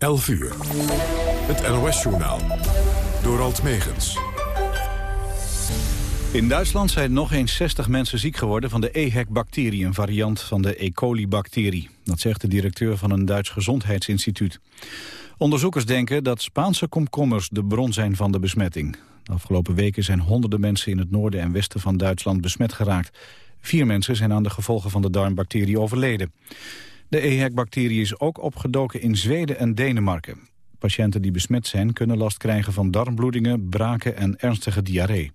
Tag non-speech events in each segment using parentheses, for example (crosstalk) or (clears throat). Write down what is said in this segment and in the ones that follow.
11 uur. Het NOS-journaal. Door Alt Megens. In Duitsland zijn nog eens 60 mensen ziek geworden van de EHEC-bacterie, een variant van de E. coli-bacterie. Dat zegt de directeur van een Duits gezondheidsinstituut. Onderzoekers denken dat Spaanse komkommers de bron zijn van de besmetting. De afgelopen weken zijn honderden mensen in het noorden en westen van Duitsland besmet geraakt. Vier mensen zijn aan de gevolgen van de darmbacterie overleden. De EHEC-bacterie is ook opgedoken in Zweden en Denemarken. Patiënten die besmet zijn kunnen last krijgen van darmbloedingen, braken en ernstige diarree.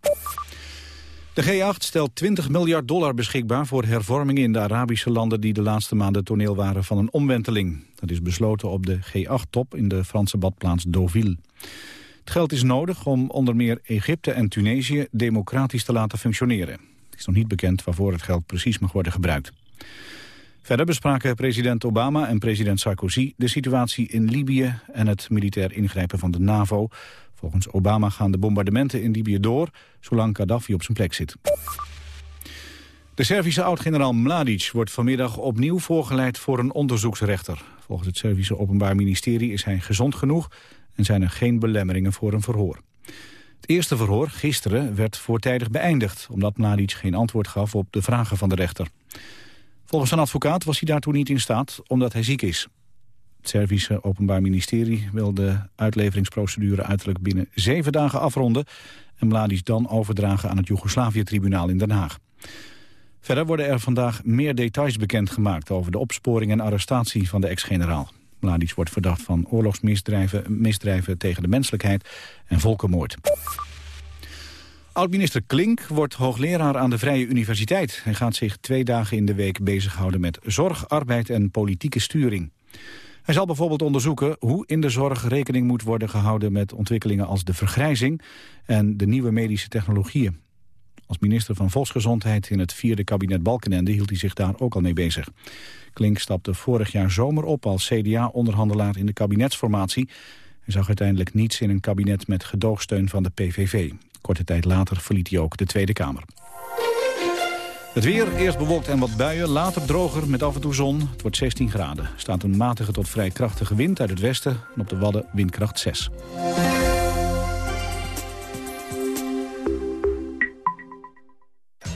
De G8 stelt 20 miljard dollar beschikbaar voor hervormingen in de Arabische landen die de laatste maanden toneel waren van een omwenteling. Dat is besloten op de G8-top in de Franse badplaats Deauville. Het geld is nodig om onder meer Egypte en Tunesië democratisch te laten functioneren. Het is nog niet bekend waarvoor het geld precies mag worden gebruikt. Verder bespraken president Obama en president Sarkozy de situatie in Libië en het militair ingrijpen van de NAVO. Volgens Obama gaan de bombardementen in Libië door, zolang Gaddafi op zijn plek zit. De Servische oud-generaal Mladic wordt vanmiddag opnieuw voorgeleid voor een onderzoeksrechter. Volgens het Servische Openbaar Ministerie is hij gezond genoeg en zijn er geen belemmeringen voor een verhoor. Het eerste verhoor, gisteren, werd voortijdig beëindigd... omdat Mladic geen antwoord gaf op de vragen van de rechter. Volgens een advocaat was hij daartoe niet in staat omdat hij ziek is. Het Servische Openbaar Ministerie wil de uitleveringsprocedure uiterlijk binnen zeven dagen afronden... en Mladic dan overdragen aan het Joegoslavië-tribunaal in Den Haag. Verder worden er vandaag meer details bekendgemaakt over de opsporing en arrestatie van de ex-generaal. Mladic wordt verdacht van oorlogsmisdrijven misdrijven tegen de menselijkheid en volkenmoord. Oud-minister Klink wordt hoogleraar aan de Vrije Universiteit. Hij gaat zich twee dagen in de week bezighouden met zorg, arbeid en politieke sturing. Hij zal bijvoorbeeld onderzoeken hoe in de zorg rekening moet worden gehouden met ontwikkelingen als de vergrijzing en de nieuwe medische technologieën. Als minister van Volksgezondheid in het vierde kabinet Balkenende hield hij zich daar ook al mee bezig. Klink stapte vorig jaar zomer op als CDA-onderhandelaar in de kabinetsformatie. Hij zag uiteindelijk niets in een kabinet met gedoogsteun van de PVV. Korte tijd later verliet hij ook de Tweede Kamer. Het weer, eerst bewolkt en wat buien, later droger met af en toe zon. Het wordt 16 graden. Staat een matige tot vrij krachtige wind uit het westen... en op de Wadden windkracht 6.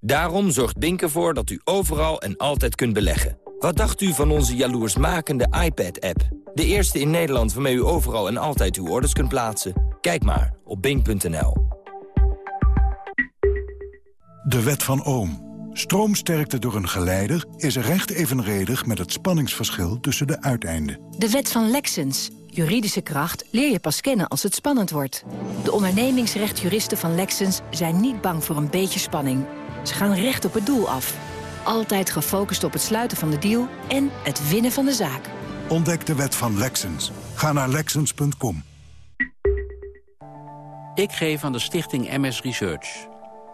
Daarom zorgt Bink ervoor dat u overal en altijd kunt beleggen. Wat dacht u van onze jaloersmakende iPad-app? De eerste in Nederland waarmee u overal en altijd uw orders kunt plaatsen? Kijk maar op bink.nl. De wet van Ohm. Stroomsterkte door een geleider is recht evenredig met het spanningsverschil tussen de uiteinden. De wet van Lexens. Juridische kracht leer je pas kennen als het spannend wordt. De ondernemingsrechtjuristen van Lexens zijn niet bang voor een beetje spanning. Ze gaan recht op het doel af. Altijd gefocust op het sluiten van de deal en het winnen van de zaak. Ontdek de wet van Lexens. Ga naar Lexens.com. Ik geef aan de stichting MS Research.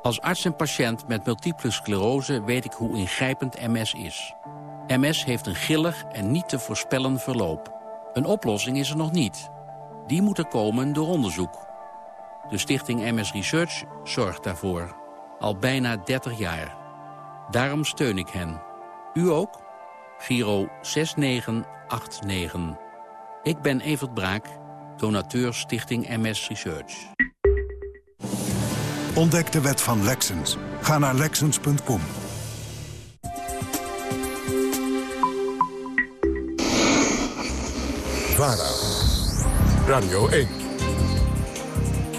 Als arts en patiënt met multiple sclerose weet ik hoe ingrijpend MS is. MS heeft een gillig en niet te voorspellen verloop. Een oplossing is er nog niet. Die moet er komen door onderzoek. De stichting MS Research zorgt daarvoor al bijna 30 jaar. Daarom steun ik hen. U ook? Giro 6989. Ik ben Evert Braak, donateur Stichting MS Research. Ontdek de wet van Lexens. Ga naar Lexens.com. VARA. Radio 1.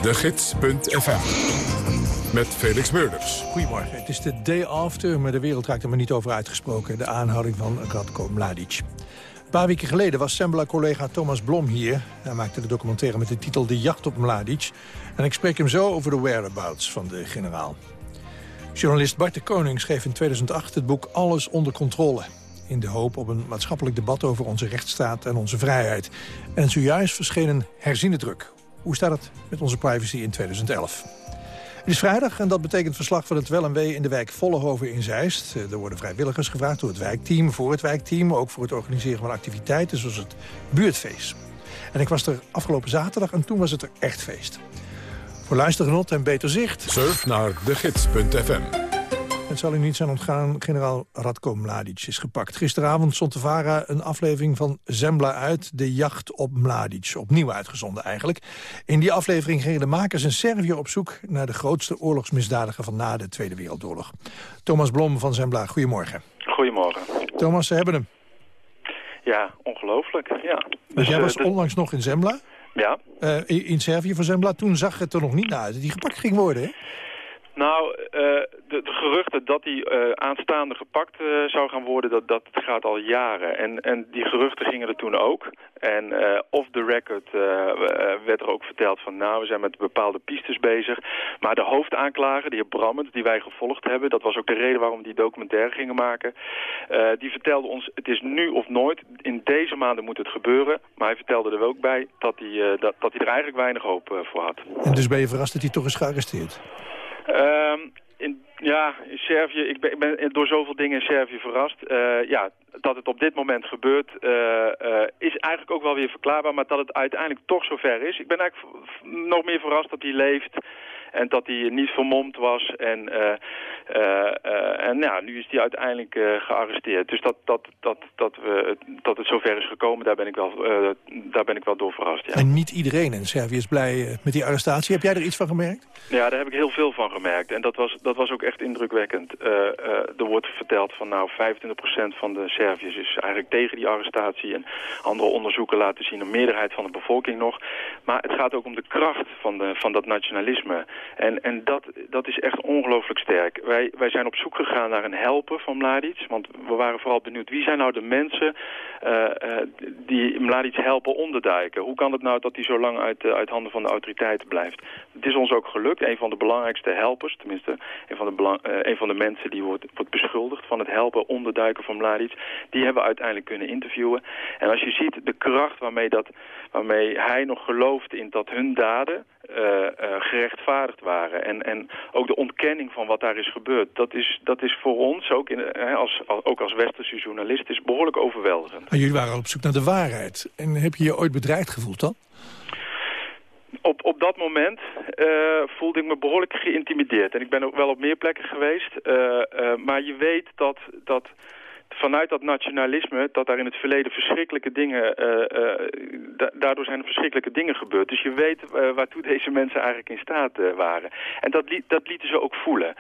De Gids.fm. met Felix Meurders. Goedemorgen. Het is de day after, maar de wereld raakt er maar niet over uitgesproken. De aanhouding van Radko Mladic. Een paar weken geleden was Sembla-collega Thomas Blom hier. Hij maakte de documentaire met de titel De Jacht op Mladic. En ik spreek hem zo over de whereabouts van de generaal. Journalist Bart de Koning schreef in 2008 het boek Alles onder controle. In de hoop op een maatschappelijk debat over onze rechtsstaat en onze vrijheid. En zojuist verscheen een herziene druk. Hoe staat het met onze privacy in 2011? Het is vrijdag en dat betekent verslag van het wel en wee in de wijk Vollenhoven in Zeist. Er worden vrijwilligers gevraagd door het wijkteam, voor het wijkteam... ook voor het organiseren van activiteiten zoals het buurtfeest. En ik was er afgelopen zaterdag en toen was het er echt feest. Voor luistergenot en beter zicht... Surf naar degids.fm het zal u niet zijn ontgaan, generaal Radko Mladic is gepakt. Gisteravond zond de VARA een aflevering van Zembla uit... De jacht op Mladic, opnieuw uitgezonden eigenlijk. In die aflevering gingen de makers in Servië op zoek... naar de grootste oorlogsmisdadiger van na de Tweede Wereldoorlog. Thomas Blom van Zembla, goedemorgen. Goedemorgen. Thomas, ze hebben hem. Ja, ongelooflijk, ja. Dus, jij was onlangs nog in Zembla? Ja. Uh, in Servië voor Zembla. Toen zag het er nog niet naar uit dat hij gepakt ging worden, hè? Nou, uh, de, de, geruchten dat hij uh, aanstaande gepakt uh, zou gaan worden, dat, dat gaat al jaren. En, en die geruchten gingen er toen ook. En off the record werd er ook verteld van, nou, we zijn met bepaalde pistes bezig. Maar de hoofdaanklager, de heer die wij gevolgd hebben, dat was ook de reden waarom die documentaire gingen maken, die vertelde ons, het is nu of nooit, in deze maanden moet het gebeuren. Maar hij vertelde er ook bij dat hij, dat, dat hij er eigenlijk weinig hoop voor had. En dus ben je verrast dat hij toch is gearresteerd? Um, in, ja, in Servië, ik ben, ik ben, door zoveel dingen in Servië verrast. Uh, ja, dat het op dit moment gebeurt uh, uh, is eigenlijk ook wel weer verklaarbaar. Maar dat het uiteindelijk toch zover is. Ik ben eigenlijk nog meer verrast dat hij leeft. En dat hij niet vermomd was. En, uh, uh, en ja, nu is hij uiteindelijk gearresteerd. Dus dat, dat, dat, dat, we, dat het zover is gekomen, daar ben ik wel, daar ben ik wel door verrast. Ja. En niet iedereen in Servië is blij met die arrestatie. Heb jij er iets van gemerkt? Ja, daar heb ik heel veel van gemerkt. En dat was, dat was ook echt indrukwekkend. er wordt verteld van nou 25% van de Serviërs is eigenlijk tegen die arrestatie. En andere onderzoeken laten zien een meerderheid van de bevolking nog. Maar het gaat ook om de kracht van, de, van dat nationalisme. En, en dat, dat is echt ongelooflijk sterk. Wij, wij zijn op zoek gegaan naar een helper van Mladic. Want we waren vooral benieuwd wie zijn nou de mensen uh, uh, die Mladic helpen onderduiken. Hoe kan het nou dat hij zo lang uit, uh, uit handen van de autoriteiten blijft? Het is ons ook gelukt. Een van de belangrijkste helpers, tenminste een van de, van de mensen die wordt, wordt beschuldigd van het helpen onderduiken van Mladic. Die hebben we uiteindelijk kunnen interviewen. En als je ziet de kracht waarmee, dat, waarmee hij nog gelooft in dat hun daden gerechtvaardigd waren. En, en ook de ontkenning van wat daar is gebeurd. Dat is, dat is voor ons, ook, in, als, ook als westerse journalist, is behoorlijk overweldigend. Maar jullie waren al op zoek naar de waarheid. En heb je je ooit bedreigd gevoeld dan? Op, op dat moment voelde ik me behoorlijk geïntimideerd. En ik ben ook wel op meer plekken geweest. Maar je weet dat... dat vanuit dat nationalisme, dat daar in het verleden verschrikkelijke dingen, uh, uh, daardoor zijn er verschrikkelijke dingen gebeurd. Dus je weet uh, waartoe deze mensen eigenlijk in staat waren. En dat, li dat lieten ze ook voelen.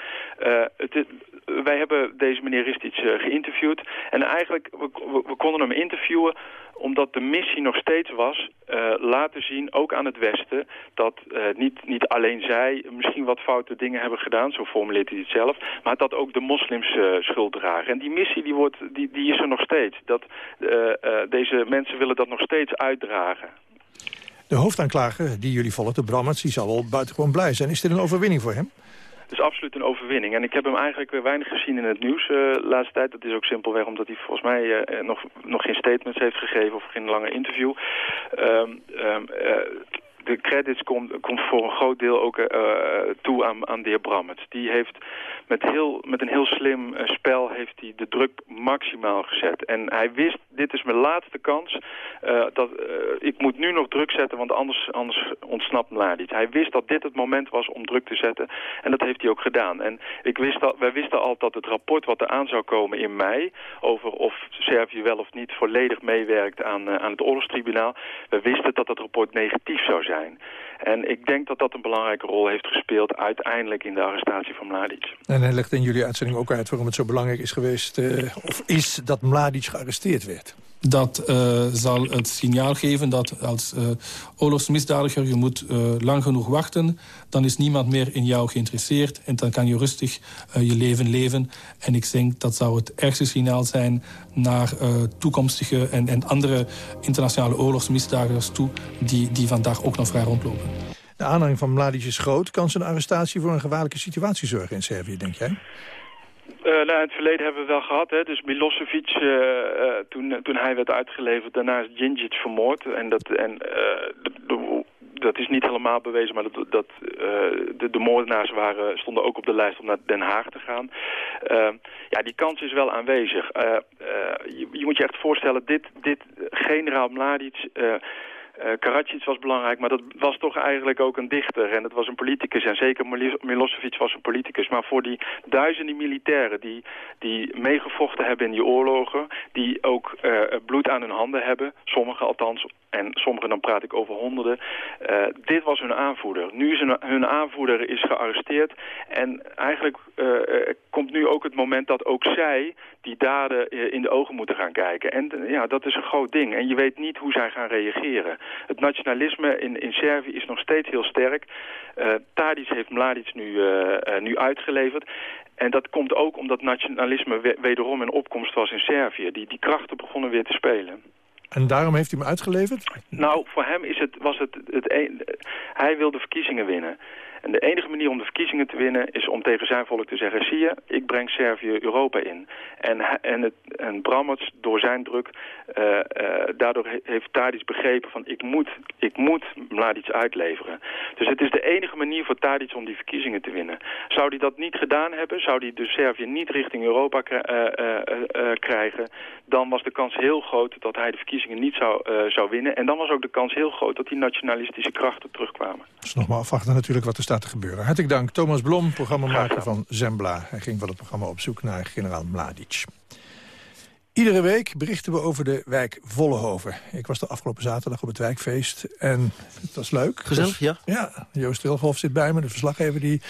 het wij hebben deze meneer Ristic geïnterviewd en eigenlijk, we konden hem interviewen omdat de missie nog steeds was uh, laten zien, ook aan het Westen, dat uh, niet, niet alleen zij misschien wat foute dingen hebben gedaan, zo formuleert hij het zelf, maar dat ook de moslims uh, schuld dragen. En die missie die wordt, die, die is er nog steeds. Dat, deze mensen willen dat nog steeds uitdragen. De hoofdaanklager die jullie volgt, de Brammerts, die zal wel buitengewoon blij zijn. Is dit een overwinning voor hem? Is absoluut een overwinning. En ik heb hem eigenlijk weer weinig gezien in het nieuws uh, de laatste tijd. Dat is ook simpelweg omdat hij volgens mij uh, nog, nog geen statements heeft gegeven of geen lange interview. Um, de credits komt, komt voor een groot deel ook uh, toe aan, aan de heer. Die heeft met, heel, met een heel slim uh, spel heeft hij de druk maximaal gezet. En hij wist, dit is mijn laatste kans. Uh, dat, ik moet nu nog druk zetten, want anders, anders ontsnapt Mladic. Hij wist dat dit het moment was om druk te zetten. En dat heeft hij ook gedaan. En ik wist wij wisten al dat het rapport wat er aan zou komen in mei... over of Servië wel of niet volledig meewerkt aan, aan het oorlogstribunaal... we wisten dat dat rapport negatief zou zijn. En ik denk dat dat een belangrijke rol heeft gespeeld uiteindelijk in de arrestatie van Mladic. En hij legt in jullie uitzending ook uit waarom het zo belangrijk is geweest, uh, of is dat Mladic gearresteerd werd. Dat uh, zal het signaal geven dat als uh, oorlogsmisdadiger... je moet uh, lang genoeg wachten, dan is niemand meer in jou geïnteresseerd... en dan kan je rustig je leven leven. En ik denk dat zou het ergste signaal zijn... naar toekomstige en, en andere internationale oorlogsmisdadigers toe... Die, die vandaag ook nog vrij rondlopen. De aanhang van Mladic is groot. Kan zijn arrestatie voor een gevaarlijke situatie zorgen in Servië, denk jij? Uh, nou, in het verleden hebben we wel gehad. Hè. Dus Milosevic, uh, uh, toen, toen hij werd uitgeleverd, daarna is Djindjic vermoord. En, dat, en dat is niet helemaal bewezen, maar dat, dat de, de, moordenaars waren, stonden ook op de lijst om naar Den Haag te gaan. ja, die kans is wel aanwezig. Je, je, moet je echt voorstellen, dit, dit generaal Mladic... Uh, Karadzic was belangrijk, maar dat was toch eigenlijk ook een dichter. En dat was een politicus. En zeker Milosevic was een politicus. Maar voor die duizenden militairen die, die meegevochten hebben in die oorlogen... die ook uh, bloed aan hun handen hebben, sommigen althans... en sommigen dan praat ik over honderden... Uh, dit was hun aanvoerder. Nu is hun, hun aanvoerder is gearresteerd. En eigenlijk komt nu ook het moment dat ook zij die daden in de ogen moeten gaan kijken. En ja, dat is een groot ding. En je weet niet hoe zij gaan reageren. Het nationalisme in, in Servië is nog steeds heel sterk. Uh, Tadic heeft Mladic nu, uh, uh, nu uitgeleverd. En dat komt ook omdat nationalisme we wederom in opkomst was in Servië. Die, die krachten begonnen weer te spelen. En daarom heeft hij hem uitgeleverd? Nou, voor hem is het, was het, het een, hij wil de verkiezingen winnen. En de enige manier om de verkiezingen te winnen is om tegen zijn volk te zeggen... zie je, ik breng Servië Europa in. En, en, het, en door zijn druk, uh, uh, daardoor heeft Tadic begrepen van... ik moet, ik moet Mladic uitleveren. Dus het is de enige manier voor Tadic om die verkiezingen te winnen. Zou hij dat niet gedaan hebben, zou hij dus Servië niet richting Europa uh, krijgen... dan was de kans heel groot dat hij de verkiezingen niet zou, zou winnen. En dan was ook de kans heel groot dat die nationalistische krachten terugkwamen. Is nog maar afwachten natuurlijk wat er staat gebeuren. Hartelijk dank. Thomas Blom, programmamaker van Zembla. Hij ging van het programma op zoek naar generaal Mladic. Iedere week berichten we over de wijk Vollehoven. Ik was de afgelopen zaterdag op het wijkfeest en het was leuk. Gezellig, ja? Ja, Joost Wilgolf zit bij me, de verslaggever die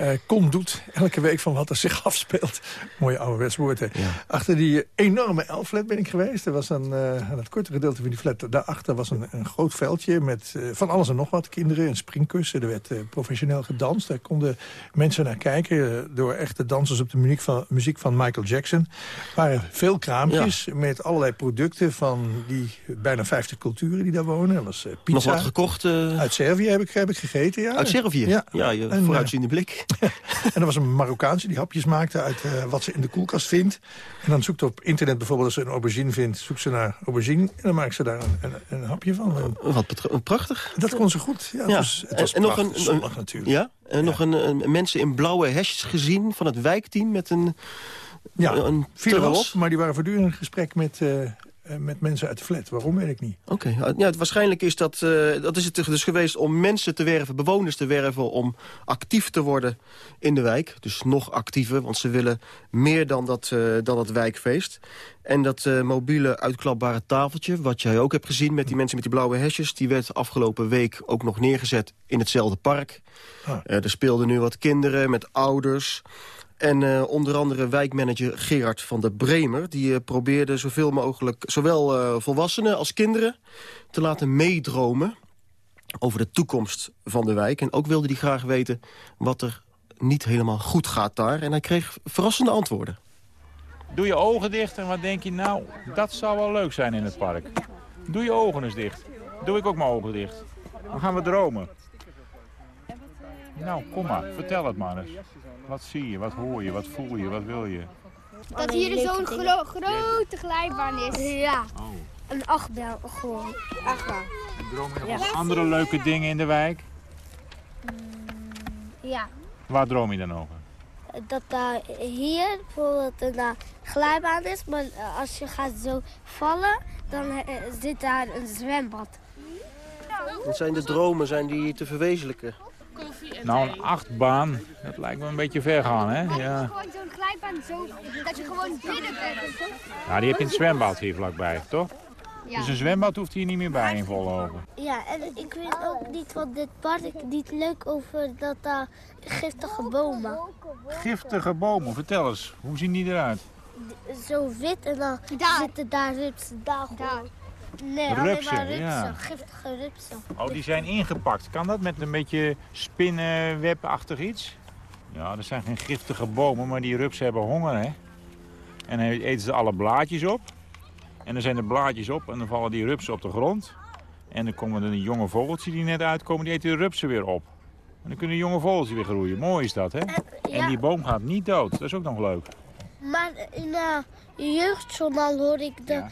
uh, kon doet elke week van wat er zich afspeelt. Mooie ouderwets woorden. Ja. Achter die enorme L-flat ben ik geweest. Er was een, uh, aan het korte gedeelte van die flat, daarachter was een, een groot veldje met uh, van alles en nog wat. Kinderen, een springkussen, er werd professioneel gedanst. Daar konden mensen naar kijken door echte dansers op de muziek van, muziek van Michael Jackson. Er waren veel ja. met allerlei producten van die bijna 50 culturen die daar wonen. Er was uh, pizza. Nog wat gekocht? Uh... Uit Servië heb ik, heb ik gegeten, ja. Uit Servië? Ja. ja je en, vooruitziende blik. (laughs) en er was een Marokkaanse die hapjes maakte uit uh, wat ze in de koelkast vindt. En dan zoekt op internet bijvoorbeeld als ze een aubergine vindt... zoekt ze naar aubergine en dan maakt ze daar een, een, een hapje van. Wat prachtig. Dat kon ze goed. Ja, ja. Het was en, en nog een, zondag, natuurlijk. Ja? En nog een, een, mensen in blauwe hesjes gezien van het wijkteam met een ja, een op, maar die waren voortdurend in gesprek met, uh, met mensen uit de flat. Waarom, weet ik niet. Oké, okay. ja, waarschijnlijk is dat, uh, dat is het dus geweest om mensen te werven, bewoners te werven... om actief te worden in de wijk. Dus nog actiever, want ze willen meer dan dat, uh, dan dat wijkfeest. En dat uh, mobiele uitklapbare tafeltje, wat jij ook hebt gezien... met die mensen met die blauwe hesjes... die werd afgelopen week ook nog neergezet in hetzelfde park. Ah. er speelden nu wat kinderen met ouders... En uh, onder andere wijkmanager Gerard van der Bremer... die uh, probeerde zoveel mogelijk zowel uh, volwassenen als kinderen... te laten meedromen over de toekomst van de wijk. En ook wilde hij graag weten wat er niet helemaal goed gaat daar. En hij kreeg verrassende antwoorden. Doe je ogen dicht en wat denk je? Nou, dat zou wel leuk zijn in het park. Doe je ogen eens dicht. Doe ik ook mijn ogen dicht. Dan gaan we dromen. Nou, kom maar. Vertel het maar eens. Wat zie je, wat hoor je, wat voel je, wat wil je? Dat hier zo'n gro grote glijbaan is. Ja. Oh. Een achtbaan, gewoon. Achtbaan. En droom je nog ja. andere leuke dingen in de wijk? Mm, ja. Waar droom je dan over? Dat daar hier bijvoorbeeld een uh, glijbaan is, maar uh, als je gaat zo vallen, dan uh, zit daar een zwembad. Wat zijn de dromen, zijn die te verwezenlijken? Nou, een achtbaan, dat lijkt me een beetje ver gaan, hè? Ja. Gewoon zo'n glijbaan, zo, dat je gewoon binnen bent. Ja, die heb je in het zwembad hier vlakbij, toch? Ja. Dus een zwembad hoeft hier niet meer bij in Vollenhoven. Ja, en ik weet ook niet wat dit park niet leuk over dat daar giftige bomen. Giftige bomen, vertel eens. Hoe zien die eruit? zo wit en dan zitten daar rupsen. Daar gewoon. Nee, alleen Rupsen, maar rupsen. ja. Giftige rupsen. Oh, die zijn ingepakt. Kan dat met een beetje spinnenwebachtig iets? Ja, dat zijn geen giftige bomen, maar die rupsen hebben honger, hè. En dan eten ze alle blaadjes op. En dan zijn de blaadjes op en dan vallen die rupsen op de grond. En dan komen er een jonge vogeltjes die net uitkomen, die eten de rupsen weer op. En dan kunnen de jonge vogeltjes weer groeien. Mooi is dat, hè? En die boom gaat niet dood. Dat is ook nog leuk. Maar in uh, jeugdjournaal hoor ik de,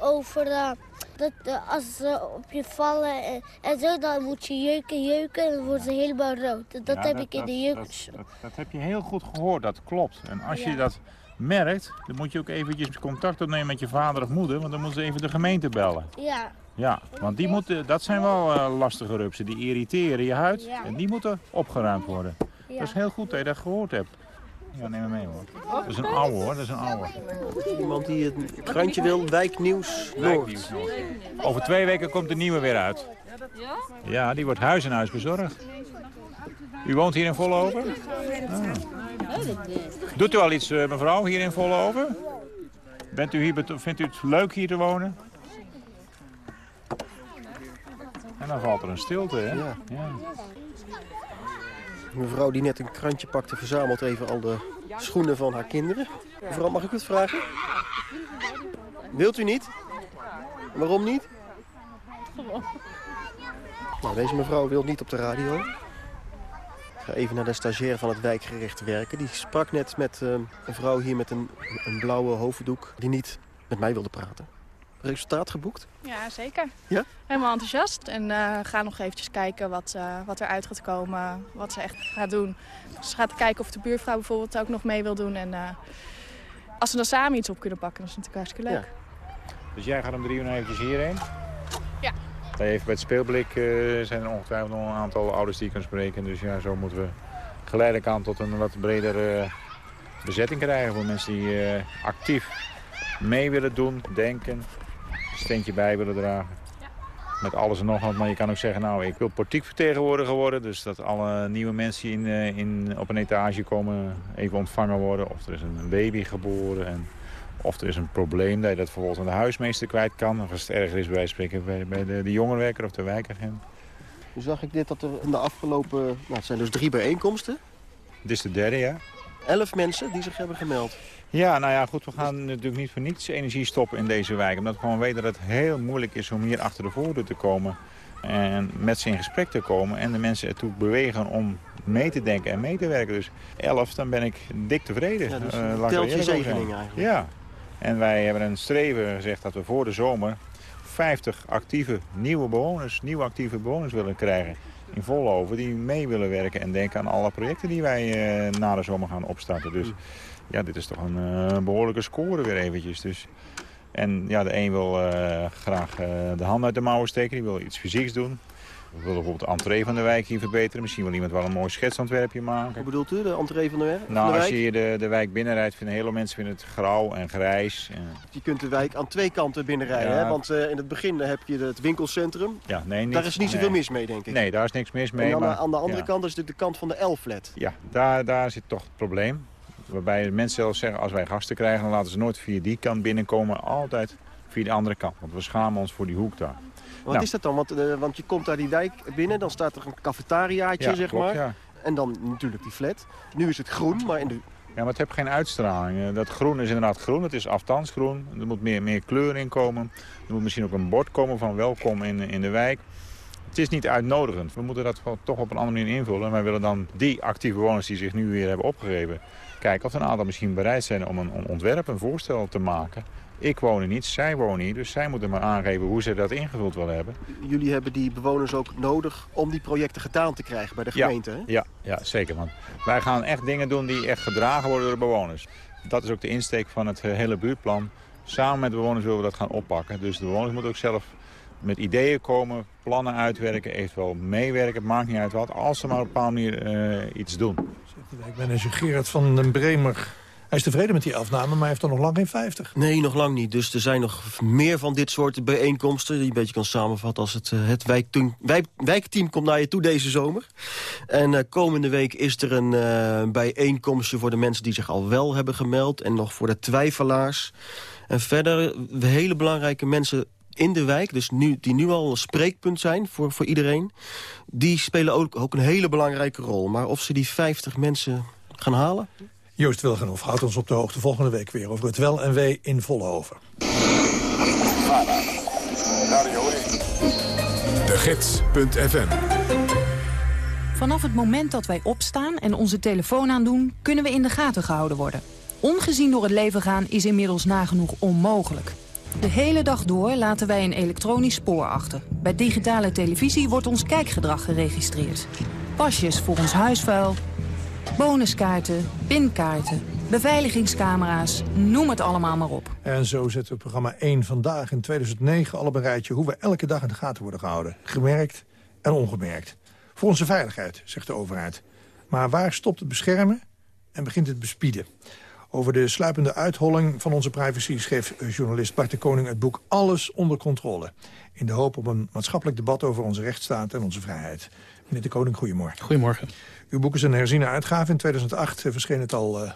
over eh, dat eh, als ze op je vallen en, en zo, dan moet je jeuken, jeuken en dan worden ze helemaal rood. Dat Ja, heb ik in de jeugd. dat, dat heb je heel goed gehoord, dat klopt. En als je dat merkt, dan moet je ook eventjes contact opnemen met je vader of moeder. Want dan moeten ze even de gemeente bellen. Ja. Ja, want die moeten, dat zijn wel eh, lastige rupsen. Die irriteren je huid en die moeten opgeruimd worden. Dat is heel goed dat je dat gehoord hebt. Ja, neem me mee hoor. Dat is een oude hoor, dat is een oude. Iemand die het krantje wil, Wijknieuws Noord. Wijknieuws Noord. Over twee weken komt de nieuwe weer uit. Ja, die wordt huis en huis bezorgd. U woont hier in Vollenhoven? Ah. Doet u al iets, eh, mevrouw, hier in Vollenhoven? Bent u hier, vindt u het leuk hier te wonen? En dan valt er een stilte, hè? Ja. Mevrouw die net een krantje pakte, verzamelt even al de schoenen van haar kinderen. Mevrouw, mag ik wat vragen? Wilt u niet? Waarom niet? Nou, deze mevrouw wil niet op de radio. Ik ga even naar de stagiair van het wijkgericht werken. Die sprak net met eh, een vrouw hier met een, een blauwe hoofddoek... die niet met mij wilde praten. Resultaat geboekt? Ja, zeker. Ja? Helemaal enthousiast. En eh ga nog eventjes kijken wat, eh wat eruit gaat komen. Wat ze echt gaat doen. Ze gaat kijken of de buurvrouw bijvoorbeeld ook nog mee wil doen. En eh, als ze dan samen iets op kunnen pakken, dat is natuurlijk hartstikke leuk. Dus jij gaat om drie uur nog eventjes hierheen? Ja. Even bij het speelblik eh, zijn er ongetwijfeld nog een aantal ouders die je kunt spreken. Dus ja, zo moeten we geleidelijk aan tot een wat bredere bezetting krijgen. Voor mensen die eh, actief mee willen doen, denken, steentje bij willen dragen. Met alles en nog wat. Maar je kan ook zeggen, nou, ik wil politiek vertegenwoordiger worden. Dus dat alle nieuwe mensen die in, eh, in, op een etage komen even ontvangen worden. Of er is een baby geboren. En of er is een probleem dat je dat bijvoorbeeld aan de huismeester kwijt kan. Of als het erger is bij wijze spreken bij, bij de, de jongerenwerker of de wijkagent. Nu zag ik dit dat er in de afgelopen... Nou, het zijn dus drie bijeenkomsten. Dit is de derde, ja. Elf mensen die zich hebben gemeld. Ja, nou ja, goed, we gaan natuurlijk niet voor niets energie stoppen in deze wijk. Omdat we gewoon weten dat het heel moeilijk is om hier achter de voordeur te komen. En met ze in gesprek te komen en de mensen ertoe bewegen om mee te denken en mee te werken. Dus elf, dan ben ik dik tevreden. Ja, dus telt je zegening eigenlijk. Ja, en wij hebben een streven gezegd dat we voor de zomer 50 actieve nieuwe bewoners, nieuwe actieve bewoners willen krijgen in Vollenhoven. Die mee willen werken en denken aan alle projecten die wij eh, na de zomer gaan opstarten. Dus ja, dit is toch een eh, behoorlijke score weer eventjes. Dus. En ja, de een wil eh, graag eh, de hand uit de mouwen steken, die wil iets fysieks doen. We willen bijvoorbeeld de entree van de wijk hier verbeteren. Misschien wil iemand wel een mooi schetsontwerpje maken. Hoe bedoelt u, de entree van de, wer- van Nou, als wijk? je hier de, de wijk binnenrijdt, vinden heel veel mensen vinden het grauw en grijs. En, Je kunt de wijk aan twee kanten binnenrijden. Ja. Hè? Want in het begin heb je het winkelcentrum. ja, nee, niet, Daar is niet zoveel nee. mis mee, denk ik. Nee, daar is niks mis mee. en dan maar, aan de andere ja. kant is natuurlijk de kant van de L-flat. Ja, daar, daar zit toch het probleem. Waarbij de mensen zelfs zeggen, als wij gasten krijgen... dan laten ze nooit via die kant binnenkomen, altijd via de andere kant. Want we schamen ons voor die hoek daar. Wat Nou. is dat dan? Want, eh, want je komt daar die wijk binnen, dan staat er een cafetariaatje, Ja, zeg klopt, maar. ja. En dan natuurlijk die flat. Nu is het groen, maar in de... Ja, maar het heeft geen uitstraling. Eh, Dat groen is inderdaad groen, het is afstandsgroen. Er moet meer, meer kleur in komen. Er moet misschien ook een bord komen van welkom in, in de wijk. Het is niet uitnodigend. We moeten dat toch op een andere manier invullen. En wij willen dan die actieve bewoners die zich nu weer hebben opgegeven... kijken of er een aantal misschien bereid zijn om een, ontwerp, een voorstel te maken. Ik woon hier niet, zij wonen hier. Dus zij moeten maar aangeven hoe ze dat ingevuld willen hebben. Jullie hebben die bewoners ook nodig om die projecten gedaan te krijgen bij de gemeente. Hè? Ja, ja, ja, zeker. Want wij gaan echt dingen doen die echt gedragen worden door de bewoners. Dat is ook de insteek van het eh, hele buurtplan. Samen met de bewoners willen we dat gaan oppakken. Dus de bewoners moeten ook zelf met ideeën komen, plannen uitwerken, eventueel meewerken. Het maakt niet uit wat, als ze maar op een bepaalde manier eh, iets doen. Ik ben Gerard van den Bremer Hij is tevreden met die afname, maar hij heeft er nog lang geen 50. Nee, nog lang niet. Dus er zijn nog meer van dit soort bijeenkomsten... die je een beetje kan samenvatten als het, het wijkteam, wijk, wijkteam komt naar je toe deze zomer. En uh, komende week is er een uh, bijeenkomstje voor de mensen die zich al wel hebben gemeld... en nog voor de twijfelaars. En verder hele belangrijke mensen in de wijk, dus nu, die nu al een spreekpunt zijn voor, voor iedereen... die spelen ook, ook een hele belangrijke rol. Maar of ze die 50 mensen gaan halen... Joost Wilgenhoff houdt ons op de hoogte volgende week weer... over het wel en wee in Vollenhoven. De Gids.fm Vanaf het moment dat wij opstaan en onze telefoon aandoen... kunnen we in de gaten gehouden worden. Ongezien door het leven gaan is inmiddels nagenoeg onmogelijk. De hele dag door laten wij een elektronisch spoor achter. Bij digitale televisie wordt ons kijkgedrag geregistreerd. Pasjes voor ons huisvuil, bonuskaarten, pinkaarten, beveiligingscamera's, noem het allemaal maar op. En zo zetten we programma 1 vandaag in 2009 al een rijtje... hoe we elke dag in de gaten worden gehouden. Gemerkt en ongemerkt. Voor onze veiligheid, zegt de overheid. Maar waar stopt het beschermen en begint het bespieden? Over de sluipende uitholling van onze privacy schreef journalist Bart de Koning het boek Alles onder controle. In de hoop op een maatschappelijk debat over onze rechtsstaat en onze vrijheid. Meneer de Koning, goedemorgen. Goedemorgen. Uw boek is een herziene uitgave. In 2008 verscheen het al uh,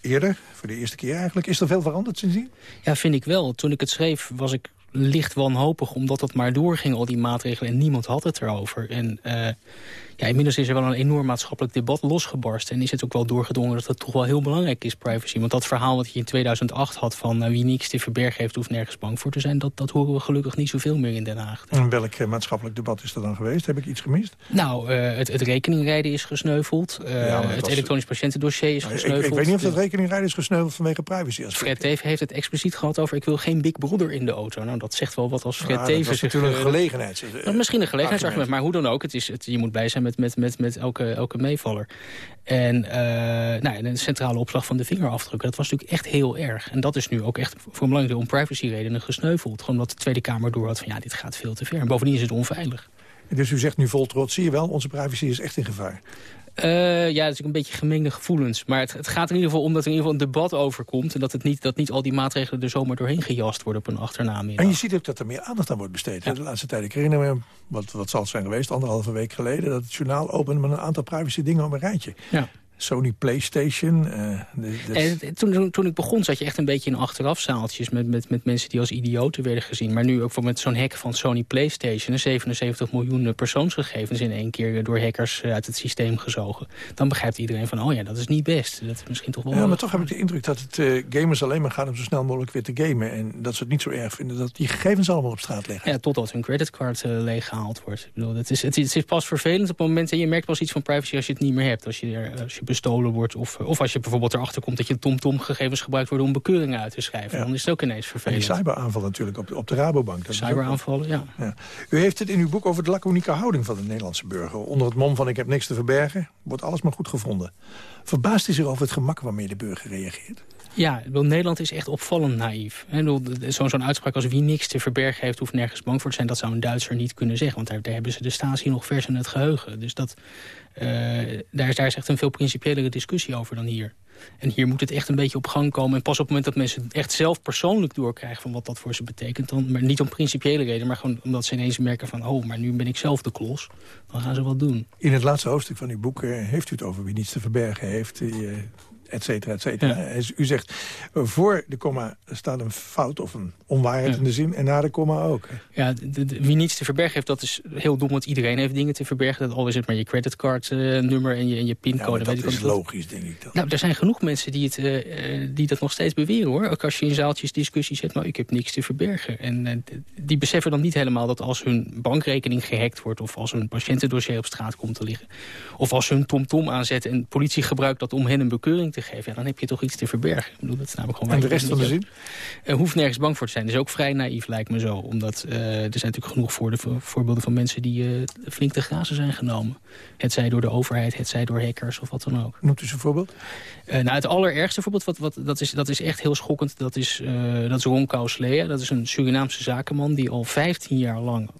eerder, voor de eerste keer eigenlijk. Is er veel veranderd sindsdien? Ja, vind ik wel. Toen ik het schreef was ik licht wanhopig, omdat het maar doorging, al die maatregelen. En niemand had het erover. En uh, ja, inmiddels is er wel een enorm maatschappelijk debat losgebarsten. En is het ook wel doorgedrongen dat het toch wel heel belangrijk is, privacy. Want dat verhaal wat je in 2008 had van uh, wie niks te verbergen heeft... hoeft nergens bang voor te zijn, dat, dat horen we gelukkig niet zoveel meer in Den Haag. En welk uh, maatschappelijk debat is er dan geweest? Heb ik iets gemist? Nou, het, het rekeningrijden is gesneuveld. Ja, het was... elektronisch patiëntendossier is gesneuveld. Ik, ik, weet niet of het rekeningrijden is gesneuveld vanwege privacy. Als Fred heeft het expliciet gehad over... ik wil geen Big Brother in de auto. Nou, dat zegt wel wat als Fred ja, Teven... Dat is natuurlijk een gelegenheid. misschien een gelegenheidsargument, maar hoe dan ook. Het is, het, je moet blij zijn met, met, met, met elke, elke meevaller. En, uh, nou, en een centrale opslag van de vingerafdrukken, dat was natuurlijk echt heel erg. En dat is nu ook echt voor een belangrijke om privacyredenen gesneuveld. Gewoon omdat de Tweede Kamer door had van ja, dit gaat veel te ver. En bovendien is het onveilig. Dus u zegt nu vol trots, zie je wel, onze privacy is echt in gevaar. Uh, ja, dat is een beetje gemengde gevoelens. Maar het, het, gaat in ieder geval om dat er in ieder geval een debat over komt... en dat, het niet, dat niet al die maatregelen er zomaar doorheen gejast worden op een achternaam. En je ziet ook dat er meer aandacht aan wordt besteed. Ja. De laatste tijd, ik herinner me, wat, wat zal het zijn geweest... anderhalve week geleden, dat het journaal opende met een aantal privacy dingen op een rijtje. Ja. Sony Playstation. Uh, en toen, toen, ik begon zat je echt een beetje in achterafzaaltjes... Met, met, met mensen die als idioten werden gezien. Maar nu ook voor met zo'n hack van Sony Playstation... 77 miljoen persoonsgegevens in één keer door hackers uit het systeem gezogen. Dan begrijpt iedereen van, oh ja, dat is niet best. Dat is misschien toch wel... Ja, maar toch heb ik de indruk dat het uh, gamers alleen maar gaat... om zo snel mogelijk weer te gamen. En dat ze het niet zo erg vinden dat die gegevens allemaal op straat liggen. Ja, totdat hun creditcard uh, leeggehaald wordt. Ik bedoel, het, is, het, is, het is pas vervelend op het moment... en je merkt pas iets van privacy als je het niet meer hebt. Als je, er, als je bestolen wordt. Of, of als je bijvoorbeeld erachter komt dat je TomTom-gegevens gebruikt worden om bekeuringen uit te schrijven. Ja. Dan is het ook ineens vervelend. En die cyberaanval natuurlijk op, op de Rabobank. Dat Cyberaanvallen, ja. ja. U heeft het in uw boek over de laconieke houding van de Nederlandse burger. Onder het mom van ik heb niks te verbergen, wordt alles maar goed gevonden. Verbaast u zich over het gemak waarmee de burger reageert? Ja, Nederland is echt opvallend naïef. Zo'n zo uitspraak als wie niks te verbergen heeft... hoeft nergens bang voor te zijn, dat zou een Duitser niet kunnen zeggen. Want daar, hebben ze de statie nog vers in het geheugen. Dus dat, uh, daar, daar is echt een veel principiëlere discussie over dan hier. En hier moet het echt een beetje op gang komen. En pas op het moment dat mensen echt zelf persoonlijk doorkrijgen... van wat dat voor ze betekent. Dan, maar niet om principiële reden, maar gewoon omdat ze ineens merken van... oh, maar nu ben ik zelf de klos. Dan gaan ze wat doen. In het laatste hoofdstuk van uw boek uh, heeft u het over wie niets te verbergen heeft... Uh, et cetera, et cetera. Ja. U zegt, voor de komma staat een fout of een onwaarheid ja. in de zin... en na de komma ook. Ja, de, de, wie niets te verbergen heeft, dat is heel dom... want iedereen heeft dingen te verbergen. Dat al is het maar je creditcard-nummer uh, en je, en je pincode. Ja, dat is logisch, denk ik dan. Nou, er zijn genoeg mensen die, het, uh, die dat nog steeds beweren, hoor. Ook als je in zaaltjes discussie zet, nou, ik heb niks te verbergen. En uh, die beseffen dan niet helemaal dat als hun bankrekening gehackt wordt... of als hun patiëntendossier op straat komt te liggen... of als hun TomTom -tom aanzetten en politie gebruikt dat om hen een bekeuring te geven... Ja, dan heb je toch iets te verbergen. Ik bedoel, dat is namelijk gewoon en de rest van de zin? Er hoeft nergens bang voor te zijn. Dat is ook vrij naïef, lijkt me zo. Omdat uh, er zijn natuurlijk genoeg voor de, voorbeelden van mensen... die uh, flink te grazen zijn genomen. Het zij door de overheid, het zij door hackers of wat dan ook. Noemt u eens een voorbeeld? Uh, nou, het allerergste voorbeeld, wat, wat, dat, is, dat is echt heel schokkend... dat is, dat is Ron Kauslea. Dat is een Surinaamse zakenman die al 15 jaar lang...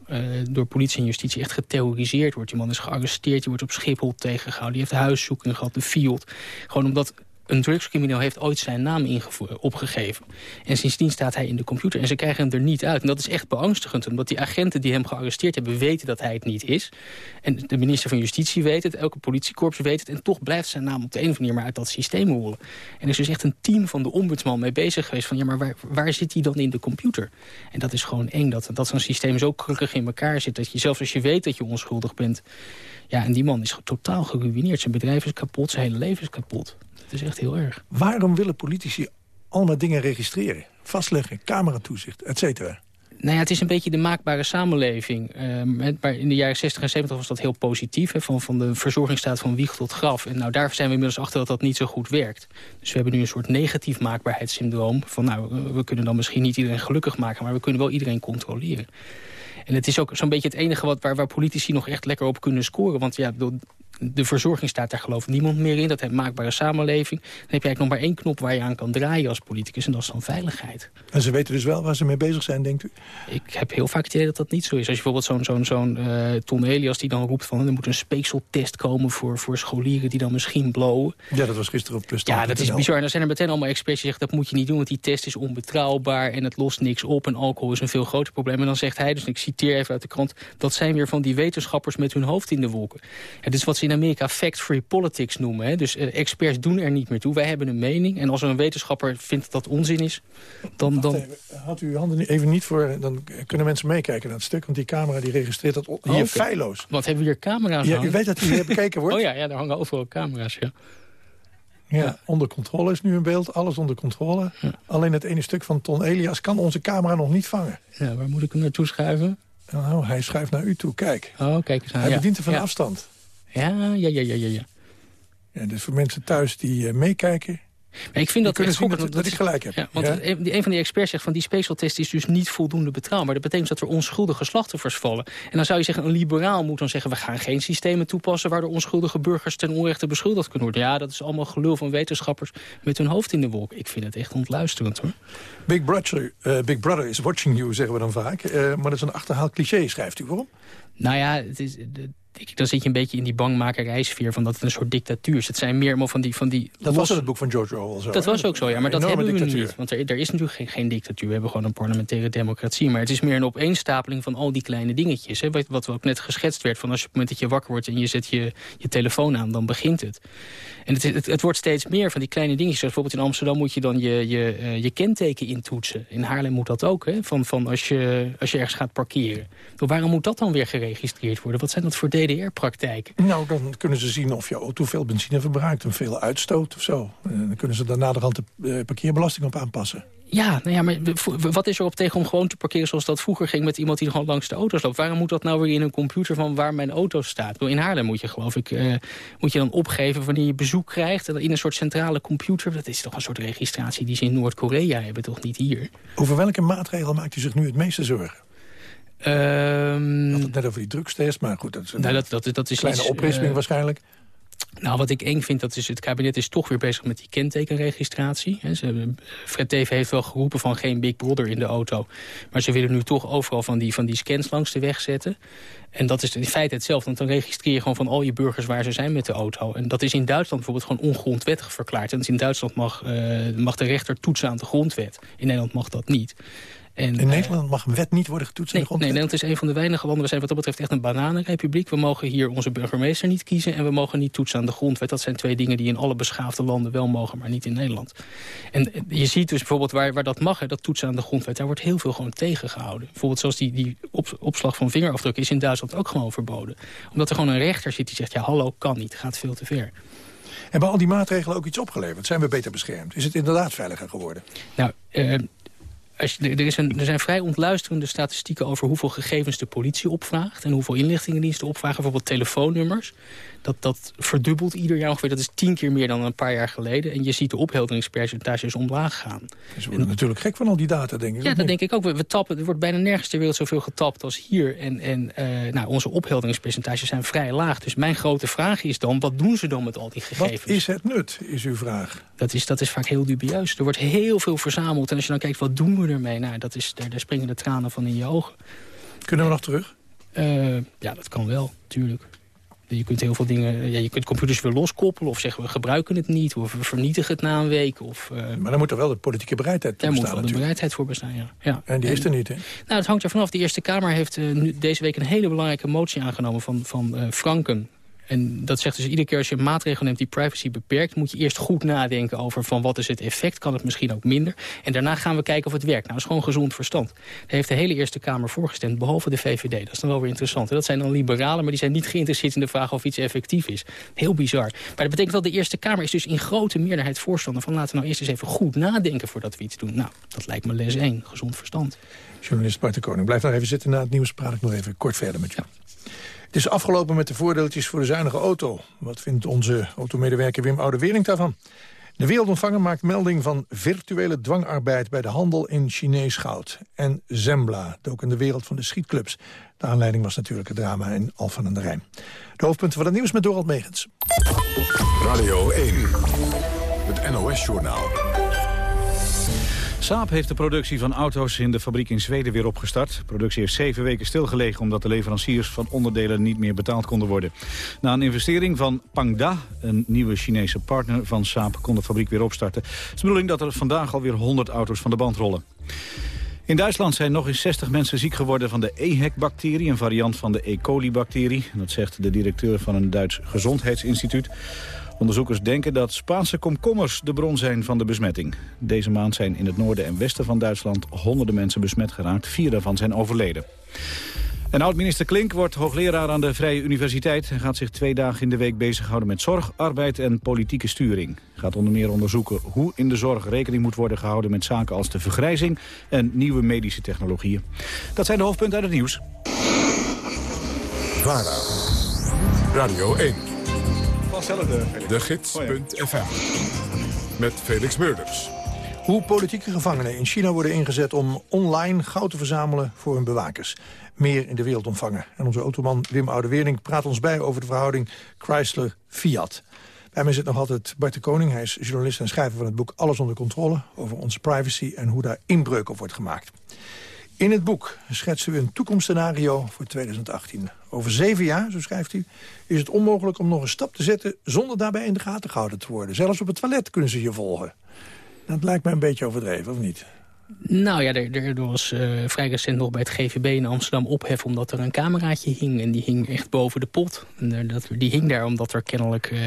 door politie en justitie echt geterroriseerd wordt. Die man is gearresteerd, die wordt op Schiphol tegengehouden. Die heeft huiszoeking gehad, de field. Gewoon omdat een drugscrimineel heeft ooit zijn naam opgegeven. En sindsdien staat hij in de computer. En ze krijgen hem er niet uit. En dat is echt beangstigend. Omdat die agenten die hem gearresteerd hebben... weten dat hij het niet is. En de minister van Justitie weet het. Elke politiekorps weet het. En toch blijft zijn naam op de een of andere manier maar uit dat systeem horen. En er is dus echt een team van de ombudsman mee bezig geweest... van ja, maar waar, zit hij dan in de computer? En dat is gewoon eng. Dat, dat zo'n systeem zo krukkig in elkaar zit... dat je zelfs als je weet dat je onschuldig bent... Ja, en die man is totaal geruineerd. Zijn bedrijf is kapot, zijn hele leven is kapot. Dat is echt heel erg. Waarom willen politici allemaal dingen registreren? Vastleggen, cameratoezicht, et cetera? Nou ja, het is een beetje de maakbare samenleving. Uh, maar in de jaren 60 en 70 was dat heel positief. Hè, van, van de verzorgingsstaat van wieg tot graf. En nou, daar zijn we inmiddels achter dat dat niet zo goed werkt. Dus we hebben nu een soort negatief maakbaarheidssyndroom. Van nou, we kunnen dan misschien niet iedereen gelukkig maken... maar we kunnen wel iedereen controleren. En het is ook zo'n beetje het enige wat, waar, waar politici nog echt lekker op kunnen scoren. Want ja, de verzorging staat daar geloof niemand meer in. Dat heeft maakbare samenleving. Dan heb je eigenlijk nog maar één knop waar je aan kan draaien als politicus. En dat is dan veiligheid. En ze weten dus wel waar ze mee bezig zijn, denkt u? Ik heb heel vaak het idee dat dat niet zo is. Als je bijvoorbeeld zo'n zo'n zo'n uh, Ton Elias die dan roept van... er moet een speekseltest komen voor, voor scholieren die dan misschien blowen. Ja, dat was gisteren op Plus. Ja, dat is bizar. En dan zijn er meteen allemaal experts die zeggen... dat moet je niet doen, want die test is onbetrouwbaar... en het lost niks op en alcohol is een veel groter probleem. En dan zegt hij, dus ik citeer even uit de krant... dat zijn weer van die wetenschappers met hun hoofd in de wolken. Dit is wat ze in Amerika fact-free politics noemen. Hè? Dus uh, experts doen er niet meer toe. Wij hebben een mening. En als een wetenschapper vindt dat onzin is, dan... dan... Had u uw handen even niet voor... Dan kunnen mensen meekijken naar het stuk. Want die camera die registreert dat hier oh, feilloos. Wat hebben we hier camera's Ja, u weet dat hier bekeken wordt? (laughs) Oh ja, ja, daar hangen overal camera's, ja. Ja, onder controle is nu een beeld. Alles onder controle. Alleen het ene stuk van Ton Elias kan onze camera nog niet vangen. Ja, waar moet ik hem naartoe schuiven? Nou, hij schuift naar u toe. Kijk. Oh, kijk eens aan. Hij bedient er van afstand. Ja, ja, ja, ja, ja. ja. dus voor mensen thuis die uh, meekijken... Maar ik vind dat, echt zien dat, dat, dat ik gelijk heb. Ja, want een, van die experts zegt van die specialtest is dus niet voldoende betrouwbaar. Dat betekent dat er onschuldige slachtoffers vallen. En dan zou je zeggen, een liberaal moet dan zeggen... we gaan geen systemen toepassen waardoor onschuldige burgers ten onrechte beschuldigd kunnen worden. Ja, dat is allemaal gelul van wetenschappers met hun hoofd in de wolk. Ik vind het echt ontluisterend hoor. Big Brother, uh, Big Brother is watching you, zeggen we dan vaak. Uh, maar dat is een achterhaald cliché, schrijft u. Waarom? Nou ja, het is, dan zit je een beetje in die bangmakerijsfeer van dat het een soort dictatuur is. Het zijn meer van die... Van die dat was in het boek van George Orwell zo. Dat was ook zo, ja. Maar dat hebben we nu niet. Want er, er is natuurlijk geen, geen, dictatuur. We hebben gewoon een parlementaire democratie. Maar het is meer een opeenstapeling van al die kleine dingetjes. Hè, wat, wat ook net geschetst werd. Van als je op het moment dat je wakker wordt en je zet je, je telefoon aan, dan begint het. En het, het, het, wordt steeds meer van die kleine dingetjes. Zoals bijvoorbeeld in Amsterdam moet je dan je, je, uh, je kenteken intoetsen. In Haarlem moet dat ook, hè? Van, van als, je, als je ergens gaat parkeren. waarom moet dat dan weer geregistreerd worden? Wat zijn dat voor DDR-praktijken? Nou, dan kunnen ze zien of je auto veel benzine verbruikt... en veel uitstoot of zo. En eh, dan kunnen ze daar naderhand de uh, parkeerbelasting op aanpassen. Ja, nou ja, maar wat is er op tegen om gewoon te parkeren zoals dat vroeger ging... met iemand die gewoon langs de auto's loopt? Waarom moet dat nou weer in een computer van waar mijn auto staat? In Haarlem moet je geloof ik uh, moet je dan opgeven wanneer je bezoek krijgt... in een soort centrale computer. Dat is toch een soort registratie die ze in Noord-Korea hebben, toch niet hier? Over welke maatregel maakt u zich nu het meeste zorgen? Um, het net over die drugstest, maar goed, dat is een nou, dat, dat, dat is kleine iets, oprisping uh, waarschijnlijk. Nou, wat ik eng vind, dat is het kabinet is toch weer bezig met die kentekenregistratie. Fred Teven heeft wel geroepen van geen Big Brother in de auto. Maar ze willen nu toch overal van die, van die scans langs de weg zetten. En dat is in feite hetzelfde, want dan registreer je gewoon van al je burgers waar ze zijn met de auto. En dat is in Duitsland bijvoorbeeld gewoon ongrondwettig verklaard. En in Duitsland mag, uh, mag de rechter toetsen aan de grondwet. In Nederland mag dat niet. En, in Nederland mag een wet niet worden getoetst nee, in de grondwet? Nee, Nederland is een van de weinige landen. We zijn wat dat betreft echt een bananenrepubliek. We mogen hier onze burgemeester niet kiezen... en we mogen niet toetsen aan de grondwet. Dat zijn twee dingen die in alle beschaafde landen wel mogen... maar niet in Nederland. En je ziet dus bijvoorbeeld waar, waar dat mag, hè, dat toetsen aan de grondwet... daar wordt heel veel gewoon tegengehouden. Bijvoorbeeld zoals die, die op, opslag van vingerafdrukken... is in Duitsland ook gewoon verboden. Omdat er gewoon een rechter zit die zegt... ja, hallo, kan niet, gaat veel te ver. Hebben al die maatregelen ook iets opgeleverd? Zijn we beter beschermd? Is het inderdaad veiliger geworden? Nou, uh, als je, er, is een, er zijn vrij ontluisterende statistieken over hoeveel gegevens de politie opvraagt... en hoeveel inlichtingendiensten opvragen, bijvoorbeeld telefoonnummers. Dat, dat verdubbelt ieder jaar ongeveer. Dat is tien keer meer dan een paar jaar geleden. En je ziet de ophelderingspercentages omlaag gaan. Ze worden natuurlijk gek van al die data, denk ik. Ja, dat denk ik ook. We, tappen, er wordt bijna nergens ter wereld zoveel getapt als hier. En, en uh, nou, onze ophelderingspercentages zijn vrij laag. Dus mijn grote vraag is dan, wat doen ze dan met al die gegevens? Wat is het nut, is uw vraag? Dat is, dat is vaak heel dubieus. Er wordt heel veel verzameld. En als je dan kijkt, wat doen we ermee? Nou, dat is, daar, daar springen de tranen van in je ogen. Kunnen we nog terug? Uh, ja, dat kan wel, tuurlijk. Je kunt heel veel dingen, ja, je kunt computers weer loskoppelen of zeggen we gebruiken het niet of we vernietigen het na een week. Of, maar dan moet er wel de politieke bereidheid voor daar bestaan moet wel de bereidheid voor bestaan, ja. ja. En die is er niet, hè? Nou, het hangt er vanaf. De Eerste Kamer heeft nu, deze week een hele belangrijke motie aangenomen van, van Franken en dat zegt dus iedere keer als je een maatregel neemt die privacy beperkt... moet je eerst goed nadenken over van wat is het effect. Kan het misschien ook minder? En daarna gaan we kijken of het werkt. Nou, dat is gewoon gezond verstand. Daar heeft de hele Eerste Kamer voorgestemd, behalve de VVD. Dat is dan wel weer interessant. Dat zijn dan liberalen, maar die zijn niet geïnteresseerd in de vraag of iets effectief is. Heel bizar. Maar dat betekent wel, de Eerste Kamer is dus in grote meerderheid voorstander van... laten we nou eerst eens even goed nadenken voordat we iets doen. Nou, dat lijkt me les 1, gezond verstand. Journalist Bart de Koning, blijf nog even zitten. Na het nieuws praat ik nog even kort verder met je. Het is afgelopen met de voordeeltjes voor de zuinige auto. Wat vindt onze automedewerker Wim Oude-Wering daarvan? De Wereldontvanger maakt melding van virtuele dwangarbeid... bij de handel in Chinees goud. En Zembla, ook in de wereld van de schietclubs. De aanleiding was natuurlijk het drama in Alphen aan de Rijn. De hoofdpunten van het nieuws met Dorald Megens. Radio 1, het NOS-journaal. Saab heeft de productie van auto's in de fabriek in Zweden weer opgestart. De productie heeft zeven weken stilgelegen omdat de leveranciers van onderdelen niet meer betaald konden worden. Na een investering van Pangda, een nieuwe Chinese partner van Saab, kon de fabriek weer opstarten. Het is de bedoeling dat er vandaag alweer 100 auto's van de band rollen. In Duitsland zijn nog eens 60 mensen ziek geworden van de EHEC-bacterie, een variant van de E. coli-bacterie. Dat zegt de directeur van een Duits gezondheidsinstituut. Onderzoekers denken dat Spaanse komkommers de bron zijn van de besmetting. Deze maand zijn in het noorden en westen van Duitsland honderden mensen besmet geraakt. Vier daarvan zijn overleden. En oud-minister Klink wordt hoogleraar aan de Vrije Universiteit. Hij gaat zich twee dagen in de week bezighouden met zorg, arbeid en politieke sturing. Gaat onder meer onderzoeken hoe in de zorg rekening moet worden gehouden met zaken als de vergrijzing en nieuwe medische technologieën. Dat zijn de hoofdpunten uit het nieuws. VARA, Radio 1. De Gids.fm. Met Felix Meurders. Hoe politieke gevangenen in China worden ingezet om online goud te verzamelen voor hun bewakers. Meer in de wereld ontvangen. En onze automan Wim Oude-Wering praat ons bij over de verhouding Chrysler-Fiat. Bij mij zit nog altijd Bart de Koning. Hij is journalist en schrijver van het boek Alles onder controle... over onze privacy en hoe daar inbreuk op wordt gemaakt. In het boek schetsen we een toekomstscenario voor 2018. Over zeven jaar, zo schrijft u, is het onmogelijk om nog een stap te zetten... zonder daarbij in de gaten gehouden te worden. Zelfs op het toilet kunnen ze je volgen. Dat lijkt mij een beetje overdreven, of niet? Nou ja, er, er was uh, vrij recent nog bij het GVB in Amsterdam ophef... omdat er een cameraatje hing en die hing echt boven de pot. En dat, die hing daar omdat er kennelijk uh,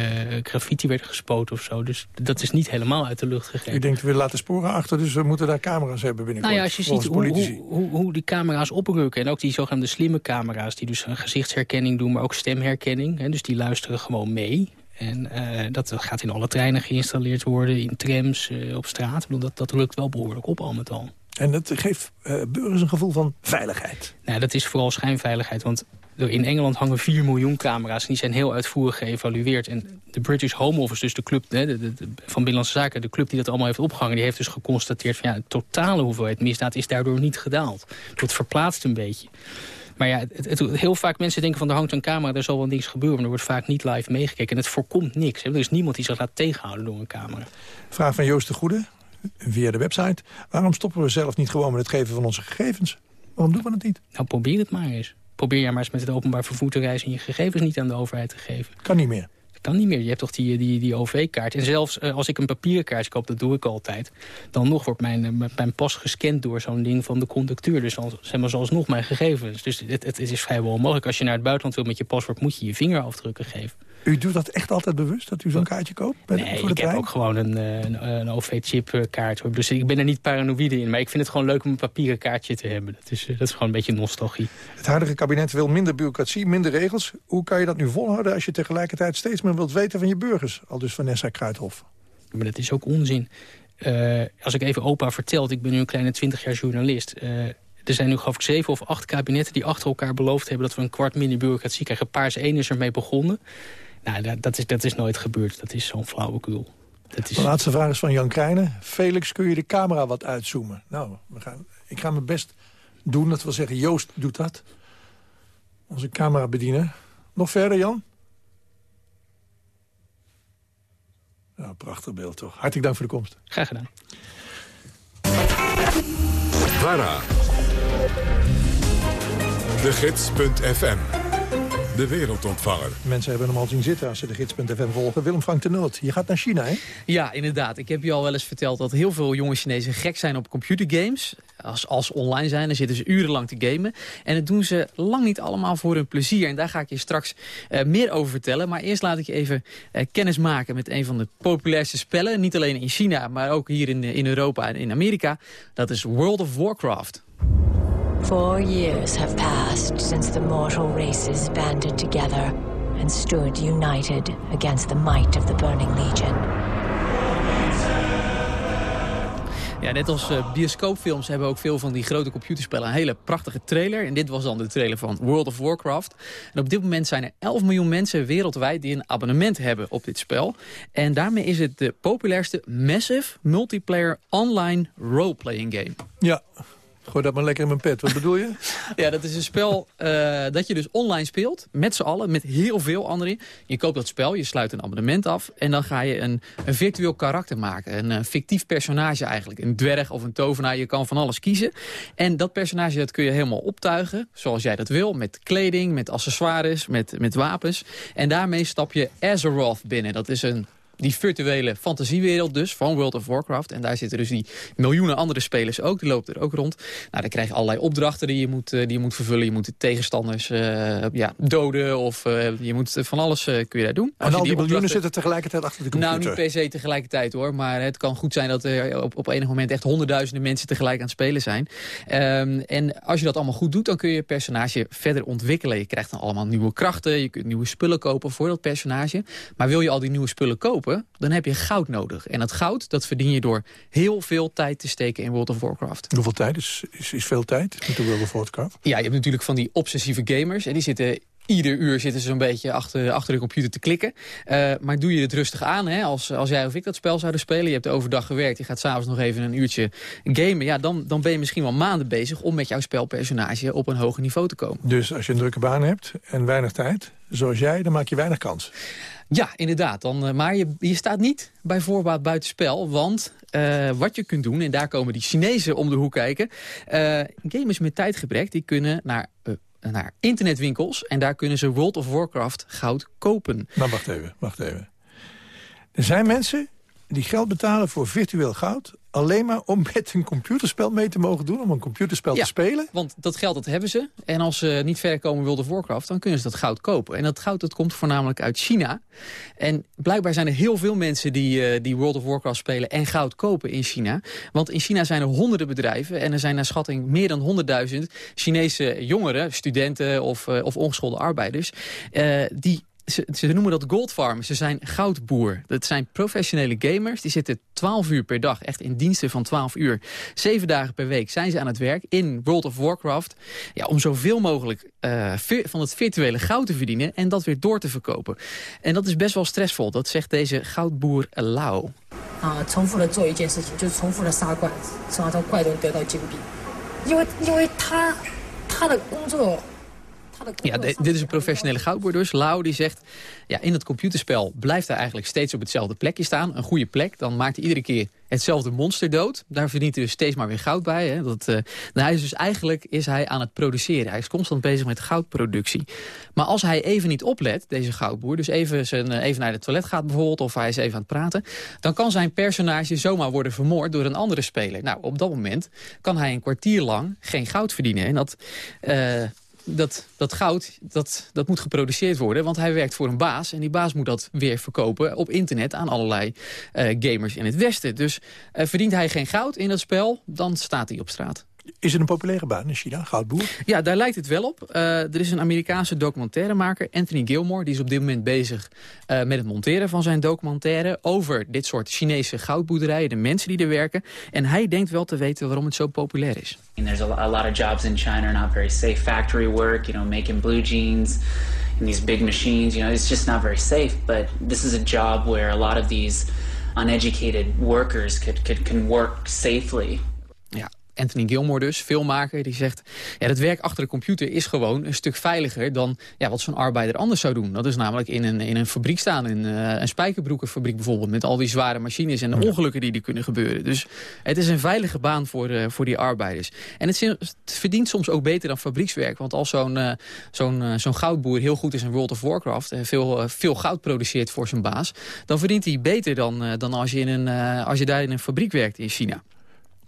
graffiti werd gespoten of zo. Dus dat is niet helemaal uit de lucht gegeven. U denkt, we laten sporen achter, dus we moeten daar camera's hebben binnenkort. Nou ja, als je ziet hoe, hoe, hoe, hoe, die camera's oprukken... en ook die zogenaamde slimme camera's die dus een gezichtsherkenning doen... maar ook stemherkenning, hè, dus die luisteren gewoon mee... En uh, dat gaat in alle treinen geïnstalleerd worden, in trams, uh, op straat. Ik bedoel, dat, dat lukt wel behoorlijk op al met al. En dat geeft uh, burgers een gevoel van veiligheid? Nou, dat is vooral schijnveiligheid, want in Engeland hangen 4 miljoen camera's... en die zijn heel uitvoerig geëvalueerd. En de British Home Office, dus de club de, de, de, van Binnenlandse Zaken... de club die dat allemaal heeft opgehangen... die heeft dus geconstateerd van ja, de totale hoeveelheid misdaad is daardoor niet gedaald. Het verplaatst een beetje. Maar ja, het, het, heel vaak mensen denken van er hangt een camera, er zal wel niks gebeuren. Maar er wordt vaak niet live meegekeken. En het voorkomt niks. Hè. Er is niemand die zich laat tegenhouden door een camera. Vraag van Joost de Goede, via de website. Waarom stoppen we zelf niet gewoon met het geven van onze gegevens? Waarom doen we het niet? Nou, probeer het maar eens. Probeer je maar eens met het openbaar vervoer te reizen... en je gegevens niet aan de overheid te geven. Kan niet meer kan niet meer. Je hebt toch die, die, die OV-kaart. En zelfs uh, als ik een papieren kaartje koop, dat doe ik altijd... dan nog wordt mijn, uh, mijn pas gescand door zo'n ding van de conducteur. Dus dan zijn maar zoals nog mijn gegevens. Dus het, is vrijwel onmogelijk. Als je naar het buitenland wil met je paspoort... moet je je vingerafdrukken geven. U doet dat echt altijd bewust, dat u zo'n kaartje koopt? Bij nee, voor de ik trein? heb ook gewoon een, een, een OV-chip-kaart. Dus ik ben er niet paranoïde in. Maar ik vind het gewoon leuk om een papieren kaartje te hebben. Dat is, dat is gewoon een beetje nostalgie. Het huidige kabinet wil minder bureaucratie, minder regels. Hoe kan je dat nu volhouden als je tegelijkertijd steeds meer wilt weten van je burgers? Al dus Vanessa Kruithof. Maar dat is ook onzin. Uh, als ik even opa vertelt, ik ben nu een kleine 20 jaar journalist... Uh, er zijn nu geloof ik zeven of acht kabinetten die achter elkaar beloofd hebben... dat we een kwart minder bureaucratie krijgen. Paars 1 is ermee begonnen. Nou, dat, dat, is, dat is nooit gebeurd. Dat is zo'n flauwekul. Dat is... De laatste vraag is van Jan Krijnen. Felix, kun je de camera wat uitzoomen? Nou, we gaan, ik ga mijn best doen. Dat wil zeggen, Joost doet dat. Onze camera bedienen. Nog verder, Jan? Nou, prachtig beeld toch. Hartelijk dank voor de komst. Graag gedaan. VARA. De Gids.fm. de wereldontvanger. Mensen hebben hem al zien zitten als ze de gids.fm volgen. Willem Frank de Noot, je gaat naar China, hè? Ja, inderdaad. Ik heb je al wel eens verteld dat heel veel jonge Chinezen gek zijn op computergames. Als, als online zijn, dan zitten ze urenlang te gamen. En dat doen ze lang niet allemaal voor hun plezier. En daar ga ik je straks uh, meer over vertellen. Maar eerst laat ik je even uh, kennis maken met een van de populairste spellen. Niet alleen in China, maar ook hier in, in Europa en in Amerika. Dat is World of Warcraft. Four years have passed since the mortal races banded together and stood united against the might of the Burning Legion. Ja, net als uh, bioscoopfilms hebben ook veel van die grote computerspellen een hele prachtige trailer. En dit was dan de trailer van World of Warcraft. En op dit moment zijn er 11 miljoen mensen wereldwijd die een abonnement hebben op dit spel. En daarmee is het de populairste massive multiplayer online roleplaying game. Ja, Gooi dat maar lekker in mijn pet. Wat bedoel je? (laughs) ja, dat is een spel uh, dat je dus online speelt. Met z'n allen, met heel veel anderen. Je koopt dat spel, je sluit een abonnement af. En dan ga je een, een virtueel karakter maken. Een, een fictief personage eigenlijk. Een dwerg of een tovenaar. Je kan van alles kiezen. En dat personage dat kun je helemaal optuigen. Zoals jij dat wil. Met kleding, met accessoires, met, met wapens. En daarmee stap je Azeroth binnen. Dat is een die virtuele fantasiewereld dus, van World of Warcraft. En daar zitten dus die miljoenen andere spelers ook. Die lopen er ook rond. Nou, dan krijg je allerlei opdrachten die je moet, eh, die je moet vervullen. Je moet de tegenstanders uh, ja, doden of uh, je moet van alles kun je daar doen. Als en al die, die miljoenen zitten tegelijkertijd achter de computer? Nou, niet per se tegelijkertijd hoor. Maar het kan goed zijn dat er op, op enig moment echt honderdduizenden mensen tegelijk aan het spelen zijn. Um, en als je dat allemaal goed doet, dan kun je je personage verder ontwikkelen. Je krijgt dan allemaal nieuwe krachten. Je kunt nieuwe spullen kopen voor dat personage. Maar wil je al die nieuwe spullen kopen dan heb je goud nodig. En dat goud, dat verdien je door heel veel tijd te steken in World of Warcraft. Hoeveel tijd is, is, is veel tijd met de World of Warcraft? Ja, je hebt natuurlijk van die obsessieve gamers. En die zitten ieder uur zitten ze zo'n beetje achter, achter de computer te klikken. Uh, maar doe je het rustig aan, hè? Als, als jij of ik dat spel zouden spelen... je hebt overdag gewerkt, je gaat s'avonds nog even een uurtje gamen... Ja, dan, dan ben je misschien wel maanden bezig om met jouw spelpersonage op een hoger niveau te komen. Dus als je een drukke baan hebt en weinig tijd, zoals jij, dan maak je weinig kans. Ja, inderdaad. Dan, uh, maar je, je staat niet bij voorbaat buitenspel. Want uh, wat je kunt doen, en daar komen die Chinezen om de hoek kijken... Uh, gamers met tijdgebrek, die kunnen naar naar internetwinkels. En daar kunnen ze World of Warcraft goud kopen. Nou, wacht even, wacht even. Er zijn mensen die geld betalen voor virtueel goud alleen maar om met een computerspel mee te mogen doen... om een computerspel ja, te spelen? want dat geld dat hebben ze. En als ze niet verder komen World of Warcraft... dan kunnen ze dat goud kopen. En dat goud dat komt voornamelijk uit China. En blijkbaar zijn er heel veel mensen die, uh, die World of Warcraft spelen... en goud kopen in China. Want in China zijn er honderden bedrijven... en er zijn naar schatting meer dan 100.000 Chinese jongeren... studenten of, uh, of ongeschoolde arbeiders... Uh, die ze, ze, noemen dat goldfarmers. Ze zijn goudboer. Dat zijn professionele gamers. Die zitten 12 uur per dag, echt in diensten van 12 uur. Zeven dagen per week zijn ze aan het werk in World of Warcraft. Ja, om zoveel mogelijk uh, van het virtuele goud te verdienen en dat weer door te verkopen. En dat is best wel stressvol. Dat zegt deze goudboer Lau. 啊，重复的做一件事情，就是重复的杀怪，杀到怪都得到金币，因为因为他他的工作 ja, dit is een professionele goudboer dus. Lau die zegt, ja, in het computerspel blijft hij eigenlijk steeds op hetzelfde plekje staan. Een goede plek. Dan maakt hij iedere keer hetzelfde monster dood. Daar verdient hij dus steeds maar weer goud bij. Hè. Dat, uh, nou, hij is dus eigenlijk is hij aan het produceren. Hij is constant bezig met goudproductie. Maar als hij even niet oplet, deze goudboer... dus even, zijn, uh, even naar de toilet gaat bijvoorbeeld... of hij is even aan het praten... dan kan zijn personage zomaar worden vermoord door een andere speler. Nou, op dat moment kan hij een kwartier lang geen goud verdienen. En dat... Uh, dat, dat goud, dat, dat moet geproduceerd worden. Want hij werkt voor een baas. En die baas moet dat weer verkopen op internet aan allerlei uh, gamers in het Westen. Dus uh, verdient hij geen goud in dat spel, dan staat hij op straat. Is het een populaire baan in China, goudboer? Ja, daar lijkt het wel op. Uh, er is een Amerikaanse documentairemaker, Anthony Gilmore... die is op dit moment bezig uh, met het monteren van zijn documentaire... over dit soort Chinese goudboerderijen, de mensen die er werken. En hij denkt wel te weten waarom het zo populair is. And there's a, lot of jobs in China are not very safe. Factory work, you know, making blue jeans... in these big machines, you know, it's just not very safe. But this is a job where a lot of these uneducated workers could, could, can work safely. Anthony Gilmore dus, filmmaker, die zegt... ja, het werk achter de computer is gewoon een stuk veiliger... dan ja, wat zo'n arbeider anders zou doen. Dat is namelijk in een, in een fabriek staan, in uh, een spijkerbroekenfabriek bijvoorbeeld... met al die zware machines en de ongelukken die er kunnen gebeuren. Dus het is een veilige baan voor, uh, voor die arbeiders. En het, het, verdient soms ook beter dan fabriekswerk. Want als zo'n uh, zo'n zo'n goudboer heel goed is in World of Warcraft... en veel, veel goud produceert voor zijn baas... dan verdient hij beter dan, dan als, je in een, als je daar in een fabriek werkt in China.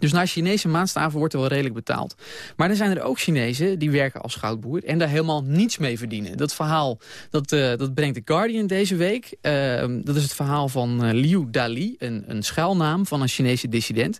Dus naar Chinese maatstaven wordt er wel redelijk betaald. Maar er zijn er ook Chinezen die werken als goudboer... en daar helemaal niets mee verdienen. Dat verhaal dat, uh, dat brengt The Guardian deze week. Uh, dat is het verhaal van uh, Liu Dali, een, een schuilnaam van een Chinese dissident.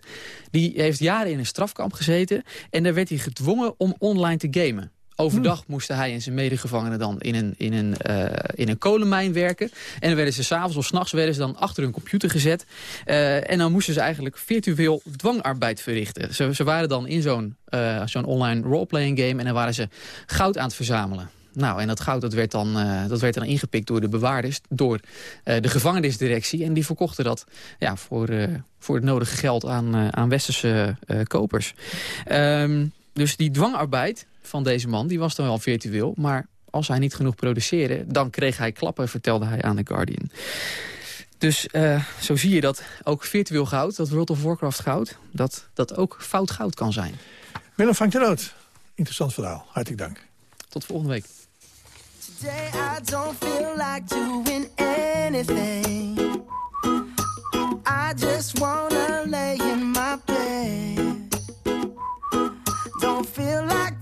Die heeft jaren in een strafkamp gezeten... en daar werd hij gedwongen om online te gamen. Overdag moesten hij en zijn medegevangenen dan in een, in een, uh, in een kolenmijn werken. En dan werden ze s'avonds of s'nachts werden ze dan achter hun computer gezet. Uh, en dan moesten ze eigenlijk virtueel dwangarbeid verrichten. Ze, ze waren dan in zo'n uh, zo'n online roleplaying game en dan waren ze goud aan het verzamelen. Nou, en dat goud dat werd, dan, dat werd dan ingepikt door de bewaarders, door de gevangenisdirectie. En die verkochten dat ja, voor, voor het nodige geld aan, aan westerse kopers. Um, dus die dwangarbeid, van deze man, die was dan wel virtueel. Maar als hij niet genoeg produceerde, dan kreeg hij klappen, vertelde hij aan The Guardian. Dus uh, zo zie je dat ook virtueel goud, dat World of Warcraft goud... dat, dat ook fout goud kan zijn. Willem van de Noot, interessant verhaal. Hartelijk dank. Tot volgende week. Today I don't feel like doing anything. I just wanna lay in my bed. Don't feel like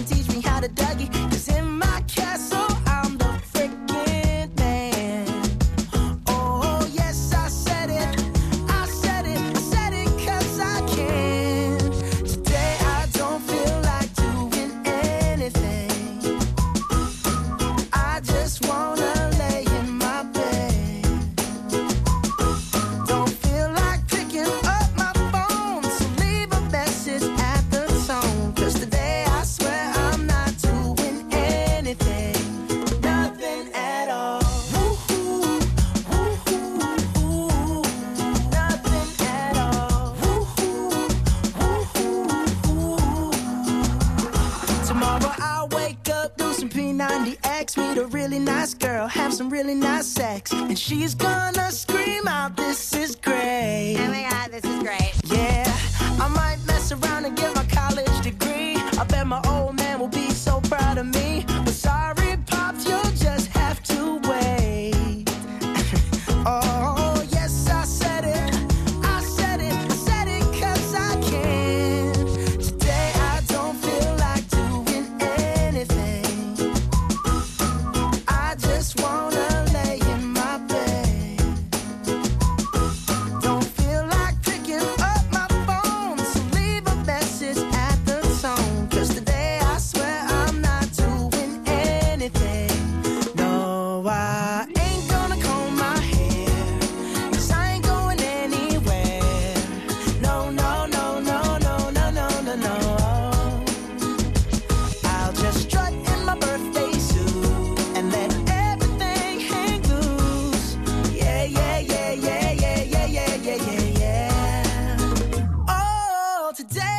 she's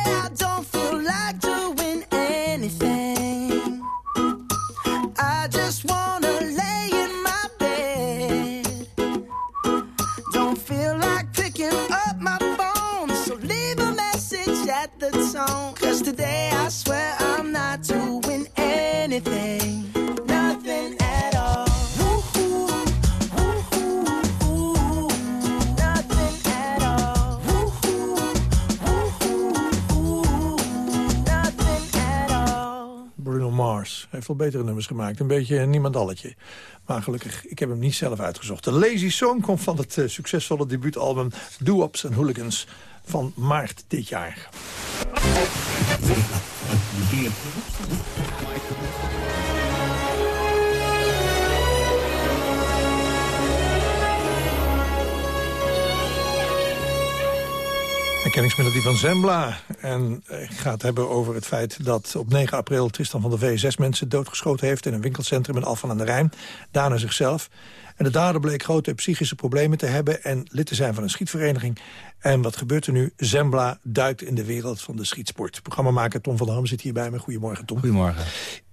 I don't betere nummers gemaakt. Een beetje een niemandalletje. Maar gelukkig, ik heb hem niet zelf uitgezocht. De Lazy Song komt van het eh, succesvolle debuutalbum Doo-Wops and Hooligans van maart dit jaar. Herkenningsmelodie van Zembla. En ik ga het hebben over het feit dat op 9 april Tristan van der Vee... zes mensen doodgeschoten heeft in een winkelcentrum in Alphen aan de Rijn. Daarna zichzelf. En de dader bleek grote psychische problemen te hebben... en lid te zijn van een schietvereniging. En wat gebeurt er nu? Zembla duikt in de wereld van de schietsport. Programmamaker Tom van der Ham zit hier bij me. Goedemorgen, Tom. Goedemorgen.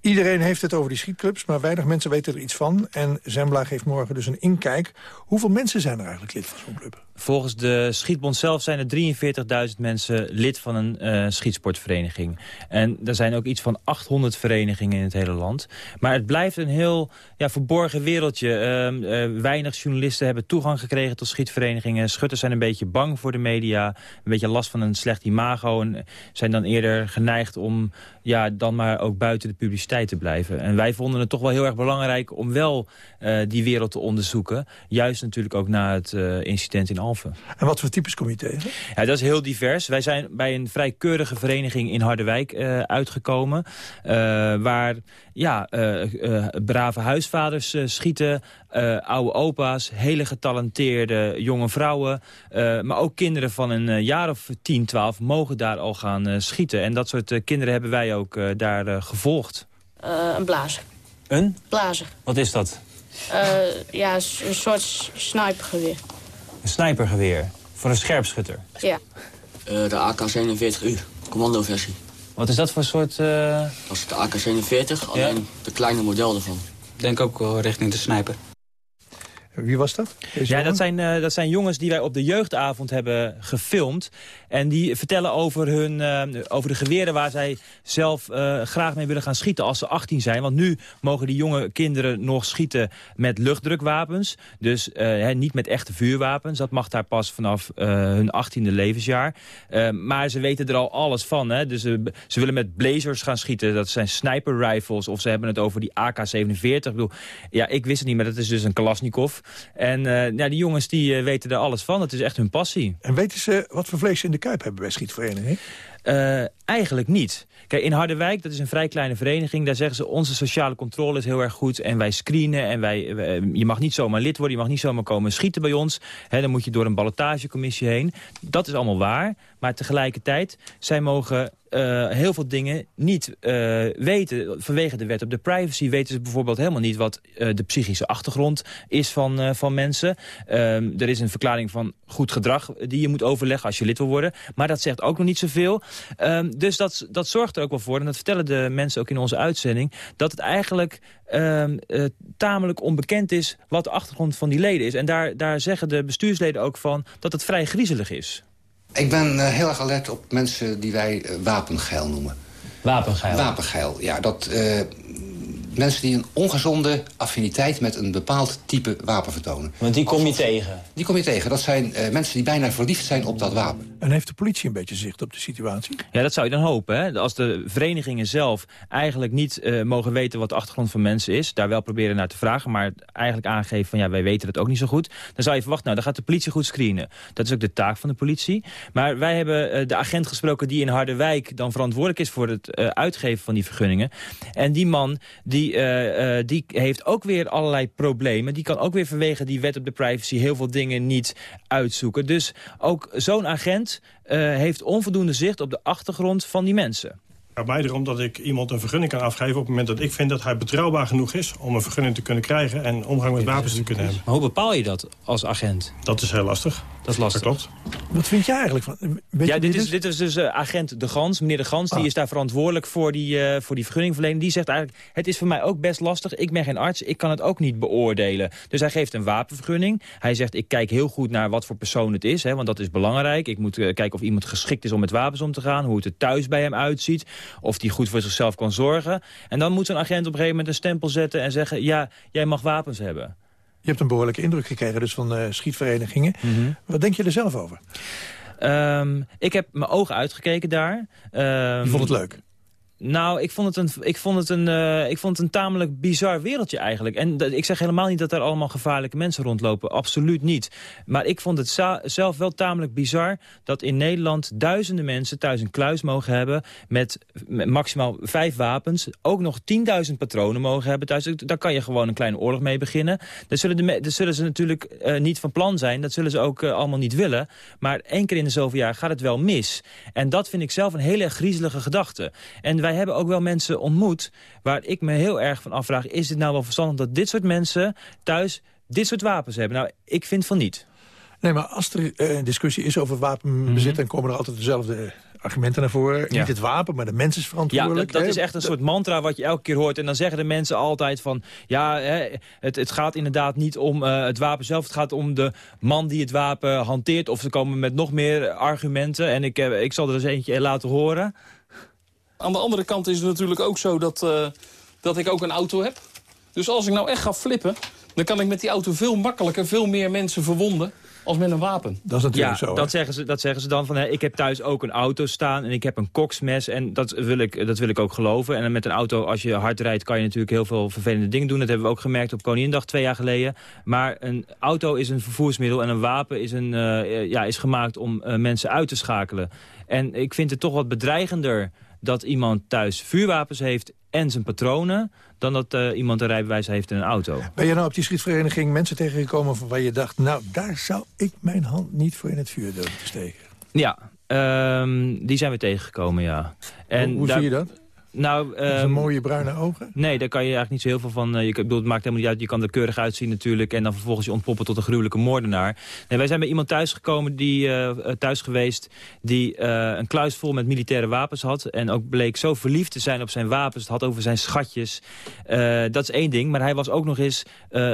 Iedereen heeft het over die schietclubs, maar weinig mensen weten er iets van. En Zembla geeft morgen dus een inkijk. Hoeveel mensen zijn er eigenlijk lid van zo'n club? Volgens de Schietbond zelf zijn er 43.000 mensen lid van een uh, schietsportvereniging. En er zijn ook iets van 800 verenigingen in het hele land. Maar het blijft een heel ja, verborgen wereldje. Uh, uh, weinig journalisten hebben toegang gekregen tot schietverenigingen. Schutters zijn een beetje bang voor de media. Een beetje last van een slecht imago. En zijn dan eerder geneigd om ja, dan maar ook buiten de publiciteit te blijven. En wij vonden het toch wel heel erg belangrijk om wel die wereld te onderzoeken. Juist natuurlijk ook na het incident in Alphen. En wat voor types kom je tegen? Ja, dat is heel divers. Wij zijn bij een vrij keurige vereniging in Harderwijk uh, uitgekomen. Uh, waar ja, uh, brave huisvaders schieten, oude opa's, hele getalenteerde jonge vrouwen. maar ook kinderen van een jaar of 10, 12 mogen daar al gaan schieten. En dat soort kinderen hebben wij ook daar gevolgd. een blazer. Een? Blazer. Wat is dat? ja, een soort snipergeweer. Een snipergeweer. Voor een scherpschutter. Ja. Uh, de AK-47U, commandoversie. Wat is dat voor soort... Uh... Dat is de AK-47, alleen ja? de kleine model ervan. Ik denk ook wel richting de sniper. Wie was dat? ja, dat zijn, uh, dat zijn jongens die wij op de jeugdavond hebben gefilmd. En die vertellen over, hun, uh, over de geweren waar zij zelf uh, graag mee willen gaan schieten als ze 18 zijn. Want nu mogen die jonge kinderen nog schieten met luchtdrukwapens. Dus niet met echte vuurwapens. Dat mag daar pas vanaf hun 18e levensjaar. maar ze weten er al alles van. Hè? Dus ze, ze willen met blazers gaan schieten. Dat zijn sniper rifles. Of ze hebben het over die AK-47. Ik bedoel, ja, ik wist het niet, maar dat is dus een Kalashnikov. En uh, ja, die jongens die uh, weten er alles van. Het is echt hun passie. En weten ze wat voor vlees ze in de kuip hebben bij schietvereniging? Uh, eigenlijk niet. Kijk, in Harderwijk, dat is een vrij kleine vereniging... daar zeggen ze, onze sociale controle is heel erg goed... en wij screenen en wij, wij je mag niet zomaar lid worden... je mag niet zomaar komen schieten bij ons. Dan moet je door een ballotagecommissie heen. Dat is allemaal waar, maar tegelijkertijd... zij mogen uh, heel veel dingen niet weten. Vanwege de wet op de privacy weten ze bijvoorbeeld helemaal niet... wat de psychische achtergrond is van, van mensen. er is een verklaring van goed gedrag die je moet overleggen als je lid wil worden. Maar dat zegt ook nog niet zoveel. Um, dus dat, dat zorgt er ook wel voor, en dat vertellen de mensen ook in onze uitzending... dat het eigenlijk um, tamelijk onbekend is wat de achtergrond van die leden is. En daar, daar zeggen de bestuursleden ook van dat het vrij griezelig is. Ik ben uh, heel erg alert op mensen die wij uh, wapengeil noemen. Wapengeil? Wapengeil, ja. Dat, uh, mensen die een ongezonde affiniteit met een bepaald type wapen vertonen. Want die kom je tegen? Die kom je tegen. Dat zijn uh, mensen die bijna verliefd zijn op dat wapen. En heeft de politie een beetje zicht op de situatie? Ja, dat zou je dan hopen. Hè? Als de verenigingen zelf eigenlijk niet uh, mogen weten wat de achtergrond van mensen is... daar wel proberen naar te vragen, maar eigenlijk aangeven van... ja, wij weten het ook niet zo goed. Dan zou je verwachten, nou, dan gaat de politie goed screenen. Dat is ook de taak van de politie. Maar wij hebben uh, de agent gesproken die in Harderwijk... dan verantwoordelijk is voor het uitgeven van die vergunningen. En die man, die, die heeft ook weer allerlei problemen. Die kan ook weer vanwege die wet op de privacy... heel veel dingen niet uitzoeken. Dus ook zo'n agent uh, heeft onvoldoende zicht op de achtergrond van die mensen. Het mij erom dat ik iemand een vergunning kan afgeven... op het moment dat ik vind dat hij betrouwbaar genoeg is... om een vergunning te kunnen krijgen en omgang met wapens te kunnen hebben. Maar hoe bepaal je dat als agent? Dat is heel lastig. Dat is lastig. Dat klopt. Wat vind jij eigenlijk van? Ja, dit is, dit is dus uh, agent De Gans. Meneer De Gans, ah. die is daar verantwoordelijk voor die, uh, voor die vergunningverlening. Die zegt eigenlijk, het is voor mij ook best lastig. Ik ben geen arts, ik kan het ook niet beoordelen. Dus hij geeft een wapenvergunning. Hij zegt, ik kijk heel goed naar wat voor persoon het is. Hè, want dat is belangrijk. Ik moet uh, kijken of iemand geschikt is om met wapens om te gaan. Hoe het er thuis bij hem uitziet. Of die goed voor zichzelf kan zorgen. En dan moet zo'n agent op een gegeven moment een stempel zetten en zeggen... ja, jij mag wapens hebben. Je hebt een behoorlijke indruk gekregen dus van uh, schietverenigingen. Mm -hmm. Wat denk je er zelf over? Um, ik heb mijn ogen uitgekeken daar. Um, je vond het leuk? Nou, ik vond het een, ik vond het een, uh, ik vond het een tamelijk bizar wereldje eigenlijk. En ik zeg helemaal niet dat er allemaal gevaarlijke mensen rondlopen. Absoluut niet. Maar ik vond het zelf wel tamelijk bizar dat in Nederland duizenden mensen thuis een kluis mogen hebben met, maximaal vijf wapens. Ook nog 10.000 patronen mogen hebben thuis. Daar kan je gewoon een kleine oorlog mee beginnen. Daar zullen, de, zullen ze natuurlijk uh, niet van plan zijn. Dat zullen ze ook uh, allemaal niet willen. Maar één keer in de zoveel jaar gaat het wel mis. En dat vind ik zelf een hele griezelige gedachte. En wij hebben ook wel mensen ontmoet waar ik me heel erg van afvraag... is het nou wel verstandig dat dit soort mensen thuis dit soort wapens hebben? Nou, ik vind van niet. Nee, maar als er uh, een discussie is over wapenbezit... Mhm. dan komen er altijd dezelfde argumenten naar voren. Niet het wapen, maar de mens is verantwoordelijk. Ja, dat, is echt een soort mantra wat je elke keer hoort. En dan zeggen de mensen altijd van... ja, hè, het, het gaat inderdaad niet om uh, het wapen zelf. Het gaat om de man die het wapen hanteert. Of ze komen met nog meer argumenten. En ik, uh, ik zal er eens eentje laten horen. Aan de andere kant is het natuurlijk ook zo dat, uh, dat ik ook een auto heb. Dus als ik nou echt ga flippen... dan kan ik met die auto veel makkelijker veel meer mensen verwonden als met een wapen. Dat is natuurlijk ja, zo. Dat zeggen, ze, dat zeggen ze dan van, hè, ik heb thuis ook een auto staan en ik heb een koksmes. En dat wil, ik, dat wil ik ook geloven. En met een auto, als je hard rijdt, kan je natuurlijk heel veel vervelende dingen doen. Dat hebben we ook gemerkt op Koninginnedag twee jaar geleden. Maar een auto is een vervoersmiddel en een wapen is, een, uh, ja, is gemaakt om uh, mensen uit te schakelen. En ik vind het toch wat bedreigender dat iemand thuis vuurwapens heeft en zijn patronen... dan dat uh, iemand een rijbewijs heeft in een auto. Ben je nou op die schietvereniging mensen tegengekomen... van waar je dacht, nou, daar zou ik mijn hand niet voor in het vuur durven te steken? Ja, um, die zijn we tegengekomen, ja. En hoe, hoe daar, zie je dat? Nou, zijn mooie bruine ogen? Nee, daar kan je eigenlijk niet zo heel veel van... Uh, je, bedoel, het maakt helemaal niet uit, je kan er keurig uitzien natuurlijk... en dan vervolgens je ontpoppen tot een gruwelijke moordenaar. Nee, wij zijn bij iemand thuisgekomen, die, uh, thuis geweest... die een kluis vol met militaire wapens had... en ook bleek zo verliefd te zijn op zijn wapens. Het had over zijn schatjes. dat is één ding, maar hij was ook nog eens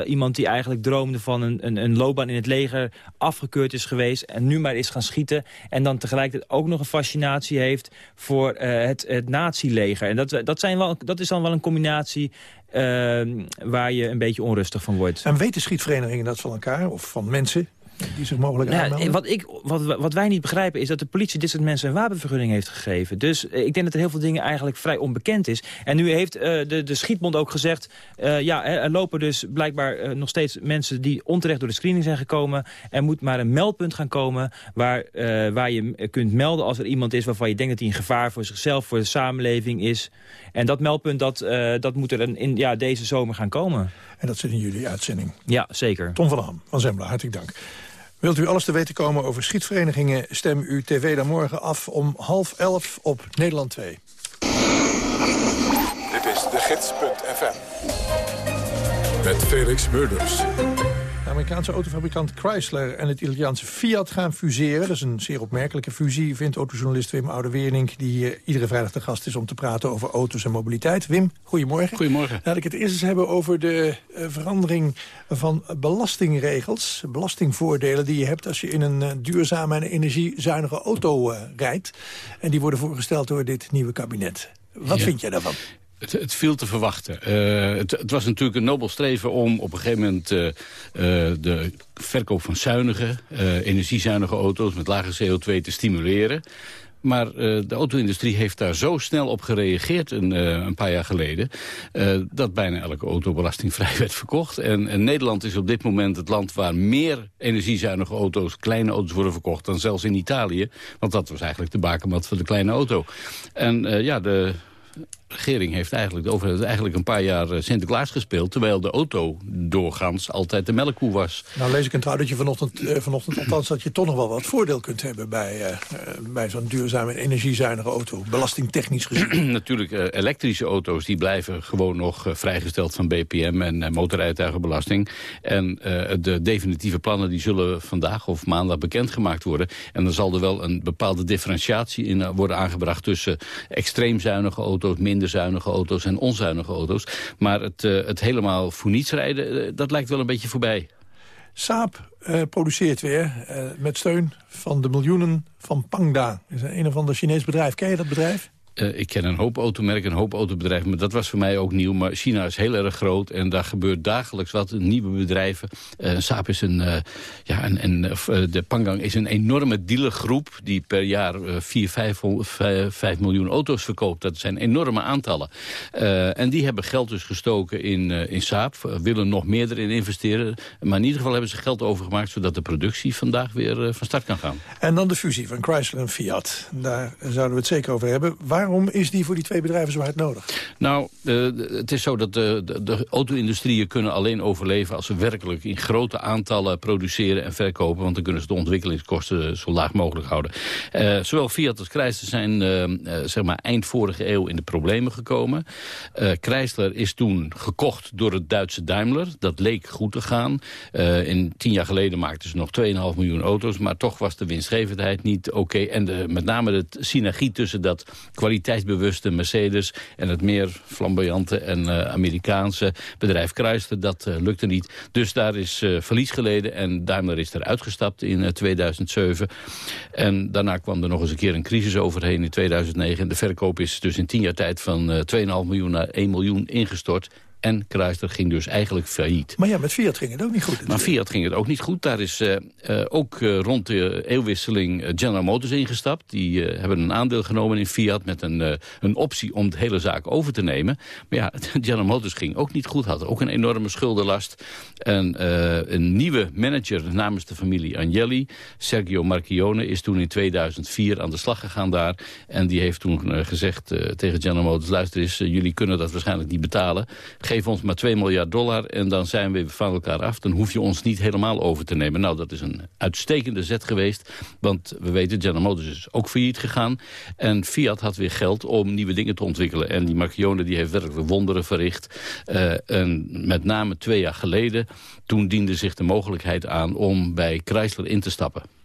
iemand... die eigenlijk droomde van een, een, een loopbaan in het leger... afgekeurd is geweest en nu maar is gaan schieten... en dan tegelijkertijd ook nog een fascinatie heeft... voor het, het nazi-leger. En dat, dat, zijn wel, dat is dan wel een combinatie uh, waar je een beetje onrustig van wordt. En weten schietverenigingen dat van elkaar of van mensen? Die zich mogelijk nou, wat, ik, wat, wat wij niet begrijpen is dat de politie dit soort mensen een wapenvergunning heeft gegeven. Dus uh, ik denk dat er heel veel dingen eigenlijk vrij onbekend is. En nu heeft uh, de, de Schietbond ook gezegd... Uh, ja, er lopen dus blijkbaar nog steeds mensen die onterecht door de screening zijn gekomen. Er moet maar een meldpunt gaan komen waar, waar je kunt melden als er iemand is... waarvan je denkt dat hij een gevaar voor zichzelf, voor de samenleving is. En dat meldpunt, dat, dat moet er in ja, deze zomer gaan komen. En dat zit in jullie uitzending. Ja, zeker. Tom van Ham van Zembla, hartelijk dank. Wilt u alles te weten komen over schietverenigingen... stem uw tv dan morgen af om half elf op Nederland 2. Dit is de gids.fm. Met Felix Murders. Amerikaanse autofabrikant Chrysler en het Italiaanse Fiat gaan fuseren. Dat is een zeer opmerkelijke fusie, vindt autojournalist Wim Oude-Wernink... die hier iedere vrijdag de gast is om te praten over auto's en mobiliteit. Wim, goedemorgen. Goedemorgen. Laat ik het eerst eens hebben over de uh, verandering van belastingregels. Belastingvoordelen die je hebt als je in een uh, duurzame en energiezuinige auto uh, rijdt. En die worden voorgesteld door dit nieuwe kabinet. Wat ja. vind jij daarvan? Het, het, viel te verwachten. Uh, het, het, was natuurlijk een nobel streven om op een gegeven moment uh, uh, de verkoop van zuinige, energiezuinige auto's met lage CO2 te stimuleren. Maar de auto-industrie heeft daar zo snel op gereageerd een, een paar jaar geleden... Dat bijna elke auto belastingvrij (laughs) werd verkocht. En, en, Nederland is op dit moment het land waar meer energiezuinige auto's... kleine auto's worden verkocht dan zelfs in Italië. Want dat was eigenlijk de bakermat voor de kleine auto. En ja, de regering heeft eigenlijk, de overheid heeft eigenlijk een paar jaar eh, Sinterklaas gespeeld... terwijl de auto doorgaans altijd de melkkoe was. Nou lees ik een trouwtje vanochtend, uh, vanochtend althans... dat je toch nog wel wat voordeel kunt hebben bij, uh, bij zo'n duurzame en energiezuinige auto. Belastingtechnisch gezien. (clears throat) Natuurlijk, uh, elektrische auto's die blijven gewoon nog vrijgesteld van BPM... en motorrijtuigenbelasting. En de definitieve plannen die zullen vandaag of maandag bekendgemaakt worden. En dan zal er wel een bepaalde differentiatie in worden aangebracht... tussen extreem zuinige auto's, minder zuinige auto's en onzuinige auto's. Maar het, uh, het helemaal voor niets rijden, uh, dat lijkt wel een beetje voorbij. Saab uh, produceert weer met steun van de miljoenen van Pangda. Dat is een, een of ander Chinees bedrijf. Ken je dat bedrijf? Uh, ik ken een hoop automerken, een hoop autobedrijven, maar dat was voor mij ook nieuw. Maar China is heel erg groot en daar gebeurt dagelijks wat. Nieuwe bedrijven. Uh, Saab is een, uh, ja, en de Pangang is een enorme dealergroep die per jaar 4, 5, 5, miljoen auto's verkoopt. Dat zijn enorme aantallen. en die hebben geld dus gestoken in, in Saab, willen nog meer erin investeren. Maar in ieder geval hebben ze geld overgemaakt zodat de productie vandaag weer van start kan gaan. En dan de fusie van Chrysler en Fiat. Daar zouden we het zeker over hebben. Waarom is die voor die twee bedrijven zo hard nodig? Nou, uh, het is zo dat de, de, de auto-industrieën kunnen alleen overleven... als ze werkelijk in grote aantallen produceren en verkopen. Want dan kunnen ze de ontwikkelingskosten zo laag mogelijk houden. Uh, zowel Fiat als Chrysler zijn uh, zeg maar eind vorige eeuw in de problemen gekomen. Chrysler is toen gekocht door het Duitse Daimler. Dat leek goed te gaan. in tien jaar geleden maakten ze nog 2,5 miljoen auto's. Maar toch was de winstgevendheid niet oké. En de, met name de synergie tussen dat kwaliteitsbewuste Mercedes... en het meer flamboyante en uh, Amerikaanse bedrijf Chrysler. Dat uh, lukte niet. Dus daar is uh, verlies geleden en Daimler is eruit gestapt in 2007. En daarna kwam er nog eens een keer een crisis overheen in 2009. En de verkoop is dus in tien jaar tijd van 2,5 miljoen naar 1 miljoen ingestort. En Chrysler ging dus eigenlijk failliet. Maar ja, met Fiat ging het ook niet goed. Maar Fiat ging het ook niet goed. Daar is uh, uh, ook uh, rond de eeuwwisseling General Motors ingestapt. Die hebben een aandeel genomen in Fiat met een, een optie om de hele zaak over te nemen. Maar ja, (laughs) General Motors ging ook niet goed. Had ook een enorme schuldenlast. En een nieuwe manager namens de familie Agnelli, Sergio Marchione, is toen in 2004 aan de slag gegaan daar. En die heeft toen gezegd tegen General Motors, luister eens, jullie kunnen dat waarschijnlijk niet betalen geef ons maar 2 miljard dollar en dan zijn we van elkaar af. Dan hoef je ons niet helemaal over te nemen. Nou, dat is een uitstekende zet geweest. Want we weten, General Motors is ook failliet gegaan. En Fiat had weer geld om nieuwe dingen te ontwikkelen. En die Marchione die heeft werkelijk wonderen verricht. Uh, en met name twee jaar geleden, toen diende zich de mogelijkheid aan om bij Chrysler in te stappen.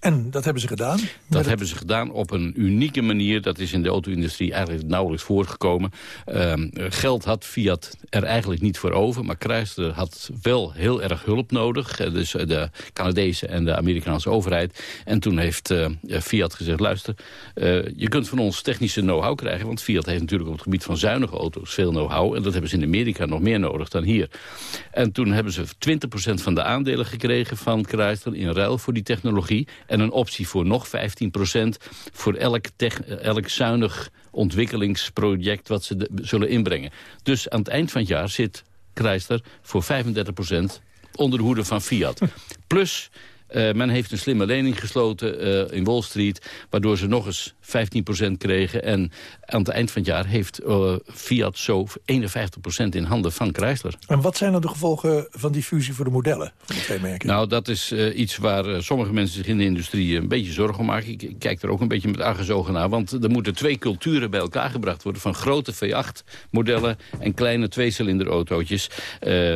En dat hebben ze gedaan? Dat hebben ze gedaan op een unieke manier. Dat is in de auto-industrie eigenlijk nauwelijks voorgekomen. Um, geld had Fiat er eigenlijk niet voor over. Maar Chrysler had wel heel erg hulp nodig. Dus de Canadese en de Amerikaanse overheid. En toen heeft uh, Fiat gezegd... luister, uh, je kunt van ons technische know-how krijgen. Want Fiat heeft natuurlijk op het gebied van zuinige auto's veel know-how. En dat hebben ze in Amerika nog meer nodig dan hier. En toen hebben ze 20% van de aandelen gekregen van Chrysler... in ruil voor die technologie. En een optie voor nog 15% voor elk, elk zuinig ontwikkelingsproject wat ze zullen inbrengen. Dus aan het eind van het jaar zit Chrysler voor 35% onder de hoede van Fiat. (laughs) Plus uh, men heeft een slimme lening gesloten uh, in Wall Street... waardoor ze nog eens 15% kregen. En aan het eind van het jaar heeft uh, Fiat zo 51% in handen van Chrysler. En wat zijn dan de gevolgen van die fusie voor de modellen van de twee merken? Nou, dat is iets waar sommige mensen zich in de industrie een beetje zorgen om maken. Ik, ik kijk er ook een beetje met argusogen naar. Want er moeten twee culturen bij elkaar gebracht worden... van grote V8-modellen en kleine tweecilinderautootjes.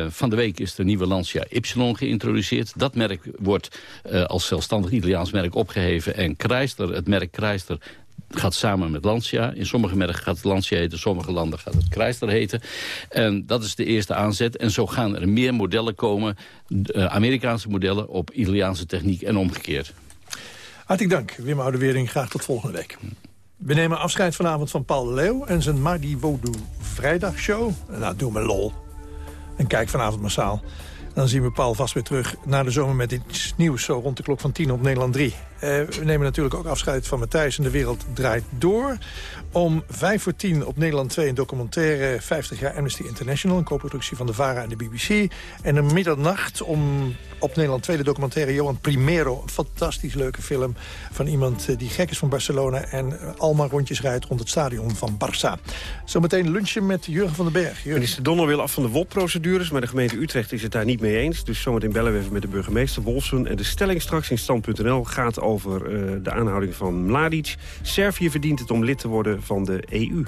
van de week is de nieuwe Lancia Y geïntroduceerd. Dat merk wordt uh, als zelfstandig Italiaans merk opgeheven. En Chrysler, het merk Chrysler, gaat samen met Lancia. In sommige merken gaat het Lancia heten, sommige landen gaat het Chrysler heten. En dat is de eerste aanzet. En zo gaan er meer modellen komen, uh, Amerikaanse modellen op Italiaanse techniek en omgekeerd. Hartelijk dank, Wim Oudewering. Graag tot volgende week. We nemen afscheid vanavond van Paul Leeuw en zijn Mardi Voodoo vrijdagshow. Nou, doe me lol. En kijk vanavond massaal. Dan zien we Paul vast weer terug naar de zomer met iets nieuws... zo rond de klok van 10 op Nederland 3. Uh, we nemen natuurlijk ook afscheid van Matthijs en de wereld draait door. Om 5 voor 10 op Nederland 2 een documentaire 50 jaar Amnesty International... een co-productie van de VARA en de BBC. En om middernacht om op Nederland 2 de documentaire Johan Primero. Een fantastisch leuke film van iemand eh, die gek is van Barcelona... en eh, allemaal rondjes rijdt rond het stadion van Barça. Zometeen lunchen met Jurgen van den Berg. Jurgen. Minister Donner wil af van de WOP-procedures... maar de gemeente Utrecht is het daar niet mee eens. Dus zometeen bellen we even met de burgemeester Wolfsen. En de stelling straks in stand.nl gaat over uh, de aanhouding van Mladic. Servië verdient het om lid te worden van de EU.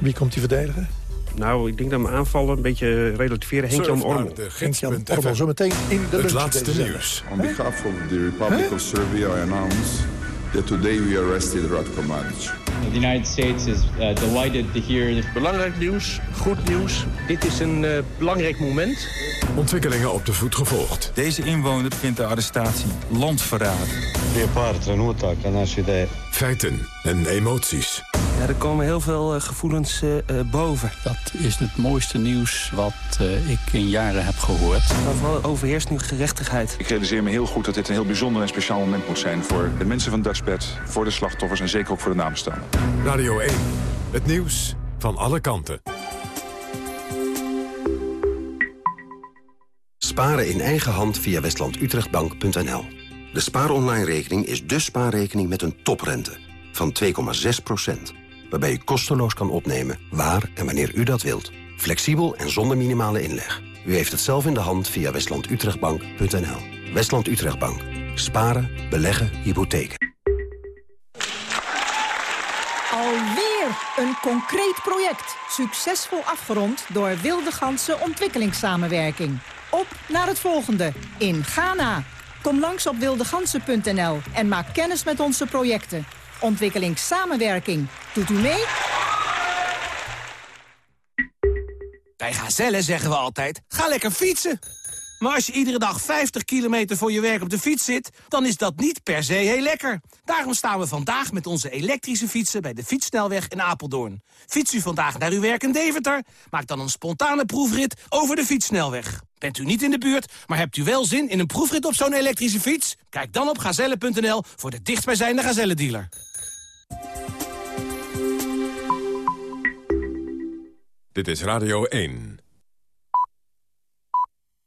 Wie komt die verdedigen? Nou, ik denk dat mijn aanvallen een beetje relativeren. Henk-Jan Ormel. Henk-Jan Ormel, zometeen in de Het laatste nieuws. On behalf of the Republic huh? of Serbia, I announce that today we arrested Ratko Mladic. The United States is uh, delighted to hear... Belangrijk nieuws, goed nieuws. Dit is een uh, belangrijk moment. Ontwikkelingen op de voet gevolgd. Deze inwoner vindt de arrestatie landverraad. Feiten en emoties. Ja, er komen heel veel uh, gevoelens uh, boven. Dat is het mooiste nieuws wat ik in jaren heb gehoord. Overal overheerst nu gerechtigheid. Ik realiseer me heel goed dat dit een heel bijzonder en speciaal moment moet zijn... voor de mensen van Dutchbed, voor de slachtoffers en zeker ook voor de nabestaanden. Radio 1, het nieuws van alle kanten. Sparen in eigen hand via westlandutrechtbank.nl. De spaaronline-rekening is de spaarrekening met een toprente van 2,6 waarbij u kosteloos kan opnemen waar en wanneer u dat wilt. Flexibel en zonder minimale inleg. U heeft het zelf in de hand via westlandutrechtbank.nl. Westland Utrechtbank. Sparen, beleggen, hypotheken. Alweer een concreet project. Succesvol afgerond door Wilde Ganse Ontwikkelingssamenwerking. Op naar het volgende in Ghana. Kom langs op wildegansen.nl en maak kennis met onze projecten. Ontwikkelingssamenwerking. Doet u mee? Bij Gazelle zeggen we altijd, ga lekker fietsen. Maar als je iedere dag 50 kilometer voor je werk op de fiets zit... dan is dat niet per se heel lekker. Daarom staan we vandaag met onze elektrische fietsen... bij de Fietssnelweg in Apeldoorn. Fiets u vandaag naar uw werk in Deventer? Maak dan een spontane proefrit over de Fietssnelweg. Bent u niet in de buurt, maar hebt u wel zin in een proefrit op zo'n elektrische fiets? Kijk dan op gazelle.nl voor de dichtstbijzijnde Gazelle-dealer. Dit is Radio 1.